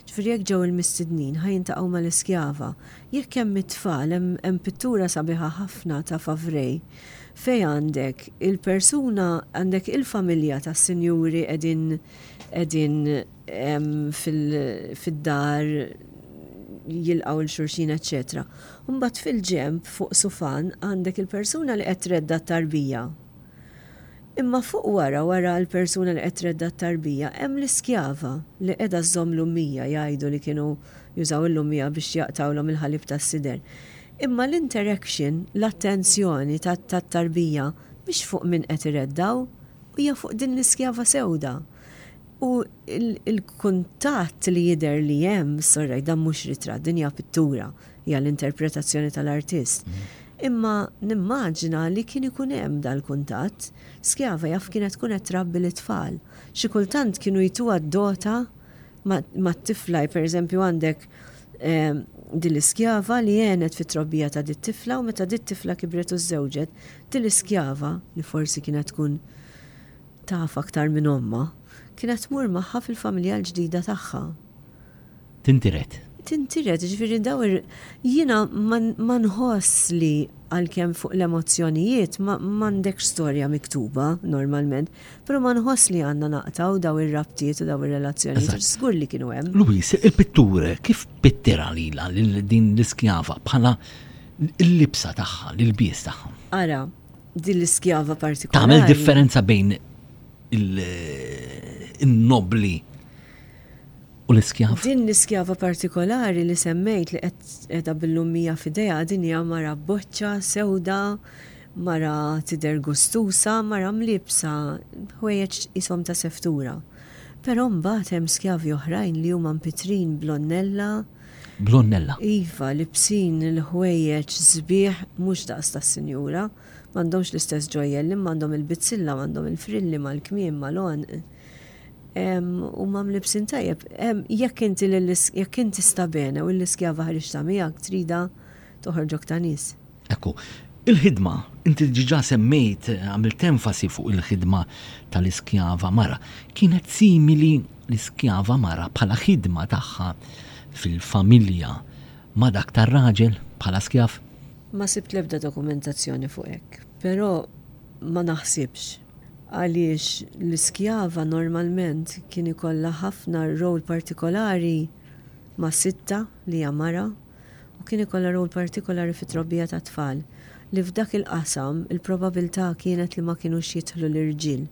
Ġifieri jekk ġew il-mistednin ħa jiltaqgħu mal-iskjava. Jekk hemm it-tfal hemm hemm pittura sabiħa ħafna ta' Favré. Fejn għandek il-persuna, għandek il-familja tas-sinjuri qegħdin qegħdin fid-dar jilqgħu l xulxin eċċetera. Imbagħad fil-ġenb fuq sufan għandek il-persuna li qed tredda t-tarbija. Imma fuq wara wara l-persuna li qed tredda t-tarbija hemm l-iskjava li qiegħda żżomm l-ummija, jgħidu li kienu jużaw il-ummija biex jaqtgħulhom il-ħalib tas-sider. Imma l-interaction, l-attenzjoni tat-tarbija mhix fuq min qed ireddgħu, hija fuq din l-iskjava sewda. U l-kuntatt li jidher li hemm, sorry, dan mhux ritratt, din hija pittura, hija l-interpretazzjoni tal-artist. Imma nimmaġina li kien ikun hemm dal-kuntatt, skjava jaf kienet tkun qed trabbi lit-tfal. Xi kultant kienu jtuha d-dota. mat-tifla, per eżempju għandek ehm, din l-iskjava li għenet fit trobbija ta' dit tifla u meta dit tifla kibret u żewġet, din l-iskjava li forsi kienet tkun taf aktar minn omma, kienet tmur magħha fil-familja l-ġdida tagħha. Tintiret. Tintiret, ġifieri daw jiena ma nħoss li għalkemm fuq l-emozzjonijiet ma m'għandekx storja miktuba normalment. Però ma nħoss li għandna naqtaw daw ir-rabtiet u daw ir-relazzjonijiet, żgur li kienu hemm. Luis, il-pittur kif pittira lilha lil din l-iskjava bħala l-libsa tagħha, l-ilbies tagħha? Ara, din l-iskjava partikolari. Tagħmel differenza bejn il-nobli u l-iskjava. Din l-iskjava partikolari li semmejt li qed bil-lumija f'idejha din hija mara boċċa, sewda, Mara tidher gustusa, mara mliebsa ħwejjeġ qishom ta' seftura. Però mbagħad hemm skjavi oħrajn li huma mpitrin b'lonnella. B'lonnella? Iva, libsin l-ħwejjeġ sbieħ mhux daqs tas-sinjura. M'għandhomx l-istess ġojjelli, imma għandhom il-bizzilla, għandhom il-frilli mal-kmiem, mal-għonq. Huma mliebsin tajjeb. Jekk inti jekk int tista' bene u l-iskjava ħriġtha miegħek, tridha toħorġok ta' nies. Ekku, il-ħidma, inti diġà semmejt, għamilt enfasi fuq il-ħidma tal-iskjava mara, kienet simili l-iskjava mara bħala ħidma tagħha fil-familja ma' dak tar-raġel bħala skjav? Ma sibt l-ebda dokumentazzjoni fuq hekk, però ma naħsibx għaliex l-iskjava normalment kien ikollha ħafna role partikolari ma' sittha li hija mara, u kien ikollha rwol partikolari fit-trobbija tat-tfal, li f'dak il-qasam il-probabilità kienet li ma kinux jidħlu l-irġiel.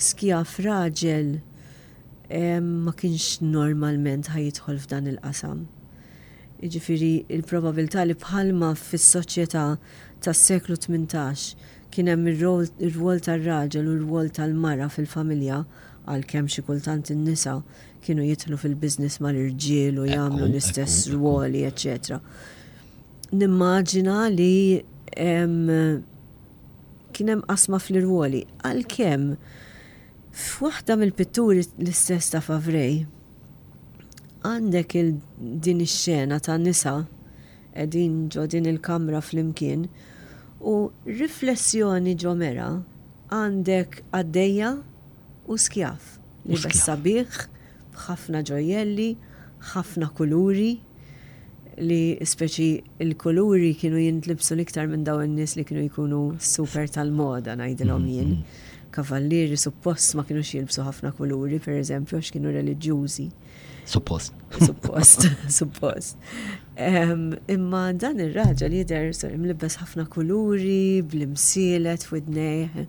Skjav raġel ma kienx normalment ħa jidħol f'dan il-qasam. Jiġifieri l-probabilità li bħalma fis-soċjetà tas-seklu tmintax kien hemm ir-rwol tar-raġel u r-rwol tal-mara fil-familja, għalkemm xi kultant in-nisa kienu jidħlu fil-business mal-irġiel u jagħmlu l-istess ruoli, eċċetera. Nimmaġina li kien hemm qasma fl-irwoli. Għalkemm f'waħda mill-pitturi l-istess ta' Favrej għandek il-din ix-xena ta' nisa qegħdin ġo din il-kamra fl-imkien u riflessjoni ġo mera għandek għaddejja U skjav li bes sabiħ, b'ħafna ġojjelli, ħafna kuluri, li speċi l-kuluri kienu jintlibsu l-iktar minn daw in-nies li kienu jkunu super tal-moda ngħidilhom mm-hmm. jien. Kavallieri suppost ma kienux jilbsu ħafna kuluri, per eżempju, għax kienu reliġjużi. Suppost. Suppost, suppost. Imma dan ir-raġel jidher imlibbes ħafna kuluri, bl-imsielet, f'widnejh.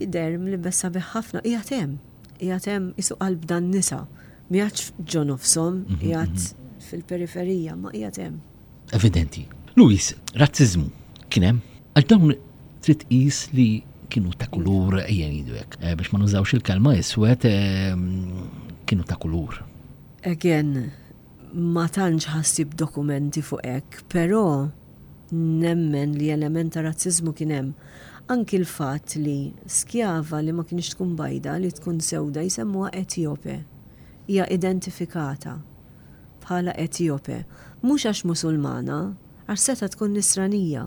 Jidher li mess sabiħ ħafna qiegħed hemm. Qiegħed hemm qisu qalb dan nisa. M'iegħedx ġo nofshom, qiegħed fil-periferija, ma qiegħed hemm. Evidenti. Louis, razziżmu kien hemm? Għax dawn trid tqis li kienu ta' kulur, ejja ngħidu hekk, eh, biex ma nużawx il-kelma iswed, eh, kienu ta' kulur. Again, ma tantx ħassib dokumenti fuq hekk, però nemmen li element ta' razziżmu kien hemm. Anki l-fatt li skjava li ma kinitx tkun bajda li tkun sewda jsemmuha Etjope. Hija identifikata bħala Etjope. Mhux għax Musulmana, għax setgħet tkun Nisranija.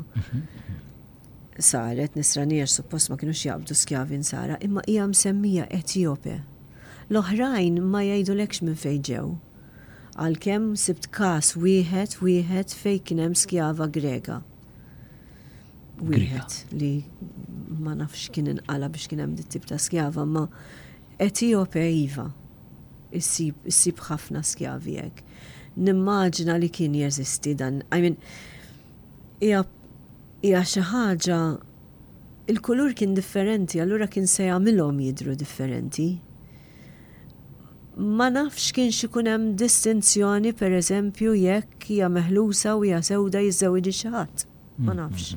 saret Nisranija għax suppost ma kinux jaqbdu skjavi Nsara, imma hija msemmija Etjope. L-oħrajn ma jgħidulekx minn fejn ġew. Għalkemm sibt każ wieħed wieħed fejn kien hemm skjava Grega. Wieħed li ma nafx kien inqala biex kien hemm dit-tip ta' skjava, ma Etjope iva. Issib ħafna skjavi hekk. Nimmaġina li kien jeżisti dan. I mean, Hija hija xi ħaġa il-kulur kien differenti allura kien se jagħmilhom jidhru differenti. Ma nafx kienx ikun hemm distinzjoni pereżempju jekk hija meħlusa u hija sewda jiżżewġi xi ħadd. Ma nafx.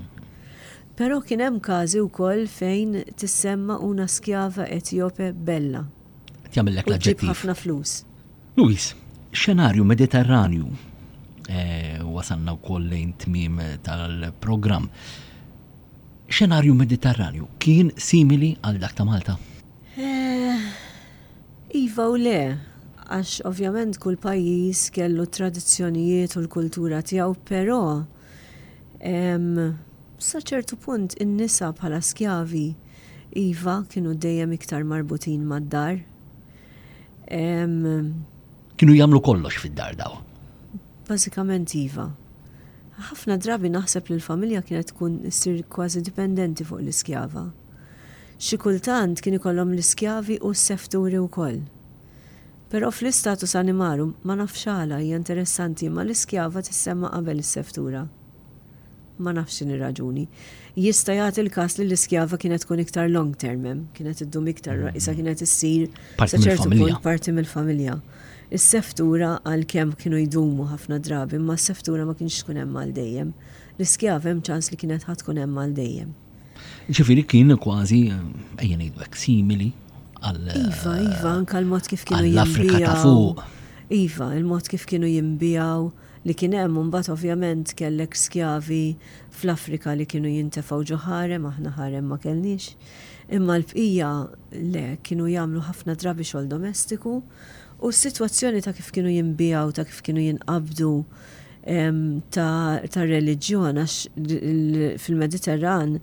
Però kien hemm każi wkoll fejn tissemma una skjava etjope bella. Jagħmillek l-aġġettiv. Ħafna flus. Luis, xenarju Mediterranju. Wasalna wkoll lejn tmiem tal-programm. Xenarju Mediterranju kien simili għal dak ta' Malta? Iva u le, għax ovvjament kull pajjiż kellu t-tradizzjonijiet u l-kultura tiegħu, però sa ċertu punt in-nisa bħala skjavi iva kienu dejjem iktar marbutin mad-dar. Kienu jagħmlu kollox fid-dar daw. Bażikament iva. Ħafna drabi naħseb li l-familja kienet tkun issir kważi dipendenti fuq l-iskjava. Xi kultant kien ikollhom l-iskjavi u s-sefturi wkoll. Però fl-istatus animarum, ma nafx għala hija interessanti imma l-iskjava tissemma qabel is-seftura. Ma nafx x'inhi r-raġuni. Jista' jagħti l-każ li l-iskjava kienet tkun iktar long term hemm, kienet iddum iktar mm. isa kienet issir sa ċertu punt parti mill-familja. Is-seftura għal kemm kienu jdumu ħafna drabi, imma s-seftura ma kienx tkun hemm għal dejjem. L-iskjav hemm ċans li kienet ħadd tkun hemm għal dejjem. Ġifieri kien kważi eh, ejja ngħidu hekk simili għal Iva, iva, anke l-mod kif kienu l-Afrika ta' fuq. Iva, il-mod kif kienu jimbijaw. li kien hemm u mbagħad ovvjament kellek skjavi fl-Afrika li kienu jintefgħu ġo ħarem, aħna ħarem ma kellniex, imma l-bqija le, kienu jagħmlu ħafna drabi xogħol domestiku u s-sitwazzjoni ta' kif kienu jinbiegħu, ta' kif kienu jinqabdu tar-reliġjon għax fil-Mediterran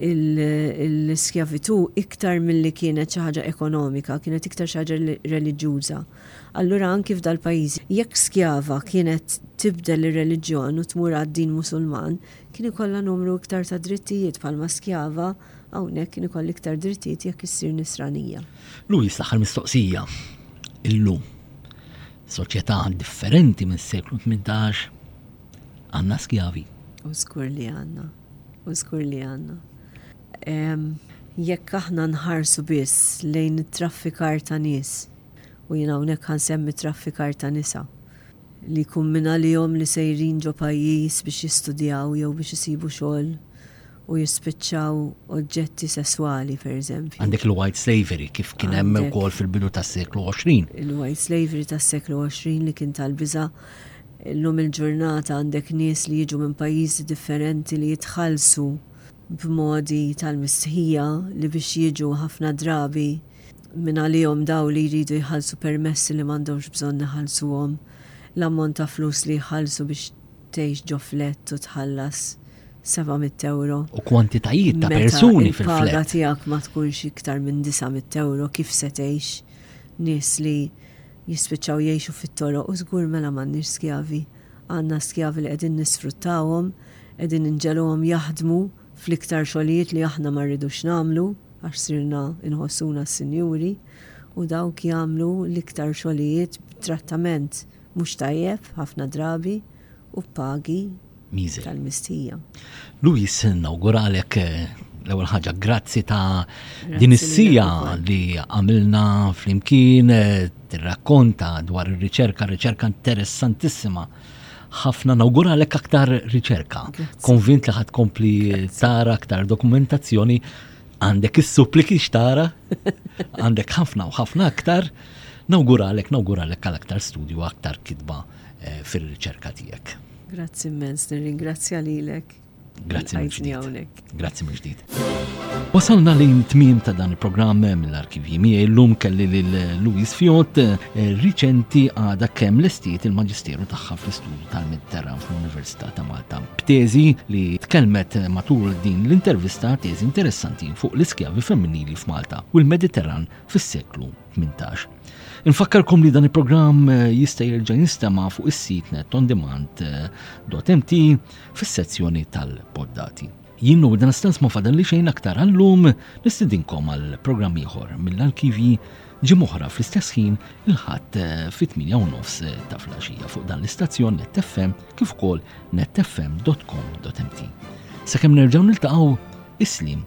l-iskjavitù iktar milli kienet xi ħaġa ekonomika kienet iktar xi ħaġa reliġjuża. Allura anki f'dal-pajjiż, jekk skjava kienet tibdel ir-reliġjon u tmur għad-din Musulman, kien ikollha numru iktar ta' drittijiet bħalma skjava hawnhekk kien ikollha iktar drittijiet jekk issir Nisranija. Louise, l-aħħar mistoqsija. Illum, f'soċjetà differenti mis-seklu tmintax, għandna skjavi? U żgur li għandna. U żgur li għandna. Jekk aħna nħarsu biss lejn it-traffikar ta' nies, U jien hawnhekk ħa nsemmi traffikar ta' nisa, li jkun minn għalihom li sejrin ġo pajjiż biex jistudjaw jew biex isibu xogħol u jispiċċaw oġġetti sesswali, pereżempju. Għandek il-white slavery, kif kien hemm ukoll fil-bidu tas-seklu 20. Il-white slavery tas-seklu 20 li kien tal-biża'. Illum il-ġurnata għandek nies li jiġu minn pajjiżi differenti li jitħallsu. b'modi tal-mistħija li biex jiġu ħafna drabi mingħalihom dawn li jridu jħallsu permessi li m'għandhomx bżonn iħallsuhom, l-ammont ta' flus li jħallsu biex tgħix ġo flett u tħallas seba' mitt ewro. U kwantitajiet ta' persuni fil-flett. Meta l-paga tiegħek ma tkunx iktar minn disa' mitt ewro kif se tgħix? Nies li jispiċċaw jgħixu fit-toroq u żgur mela m'għandniex skjavi. Għandna skjavi li qegħdin nisfruttawhom Qegħdin inġegħluhom jaħdmu fl-iktar xogħlijiet li aħna ma rridux nagħmlu għax sirna nħossuna s-sinjuri u dawk jagħmlu l-iktar xogħlijiet b'trattament mhux tajjeb ħafna drabi u b'pagi tal-mistija. Luis, nawguralek l-ewwel ħaġa grazzi ta' din is-sija li għamilna flimkien tirrakkonta dwar ir-riċerka, riċerka interessantissima. ħafna nawguralek aktar riċerka. Konvint li ħad kompli tara aktar dokumentazzjoni għandek is-suppliki xtara, għandek ħafna u ħafna aktar, nawguralek, nawguralek għal aktar studju, aktar kitba eh, fil-riċerka tijek. Grazzi immens, nirringrazzja lilek. Grazzi mill-ġdid. Grazzi mill-ġdid. Wasalna li tmiem ta' dan il-programm mill-arkivji miegħi llum kelli lil Louis Fjot eh, riċenti għada kemm lestiet il-Maġisteru tagħha fl-Istudju tal-Mediterran fl-Università ta' Malta. B'teżi li tkellmet matul din l-intervista teżi interessanti fuq l-iskjavi femminili f'Malta u l-Mediterran fis-seklu 18. Infakkarkom li dan il-programm eh, jista' jerġa' jinstema' fuq is-sit net on demand.mt eh, fis-sezzjoni tal-poddati. Jien Lou Dunstan ma fadalli xejn aktar għallum nistidinkom għal programm ieħor mill-arkivji ġim oħra fl-istess ħin il-ħadd eh, fit-8 u nofs eh, ta' flaxija fuq dan l-istazzjon netfm kif ukoll netfm.com.mt. Sakemm nerġgħu niltaqgħu islim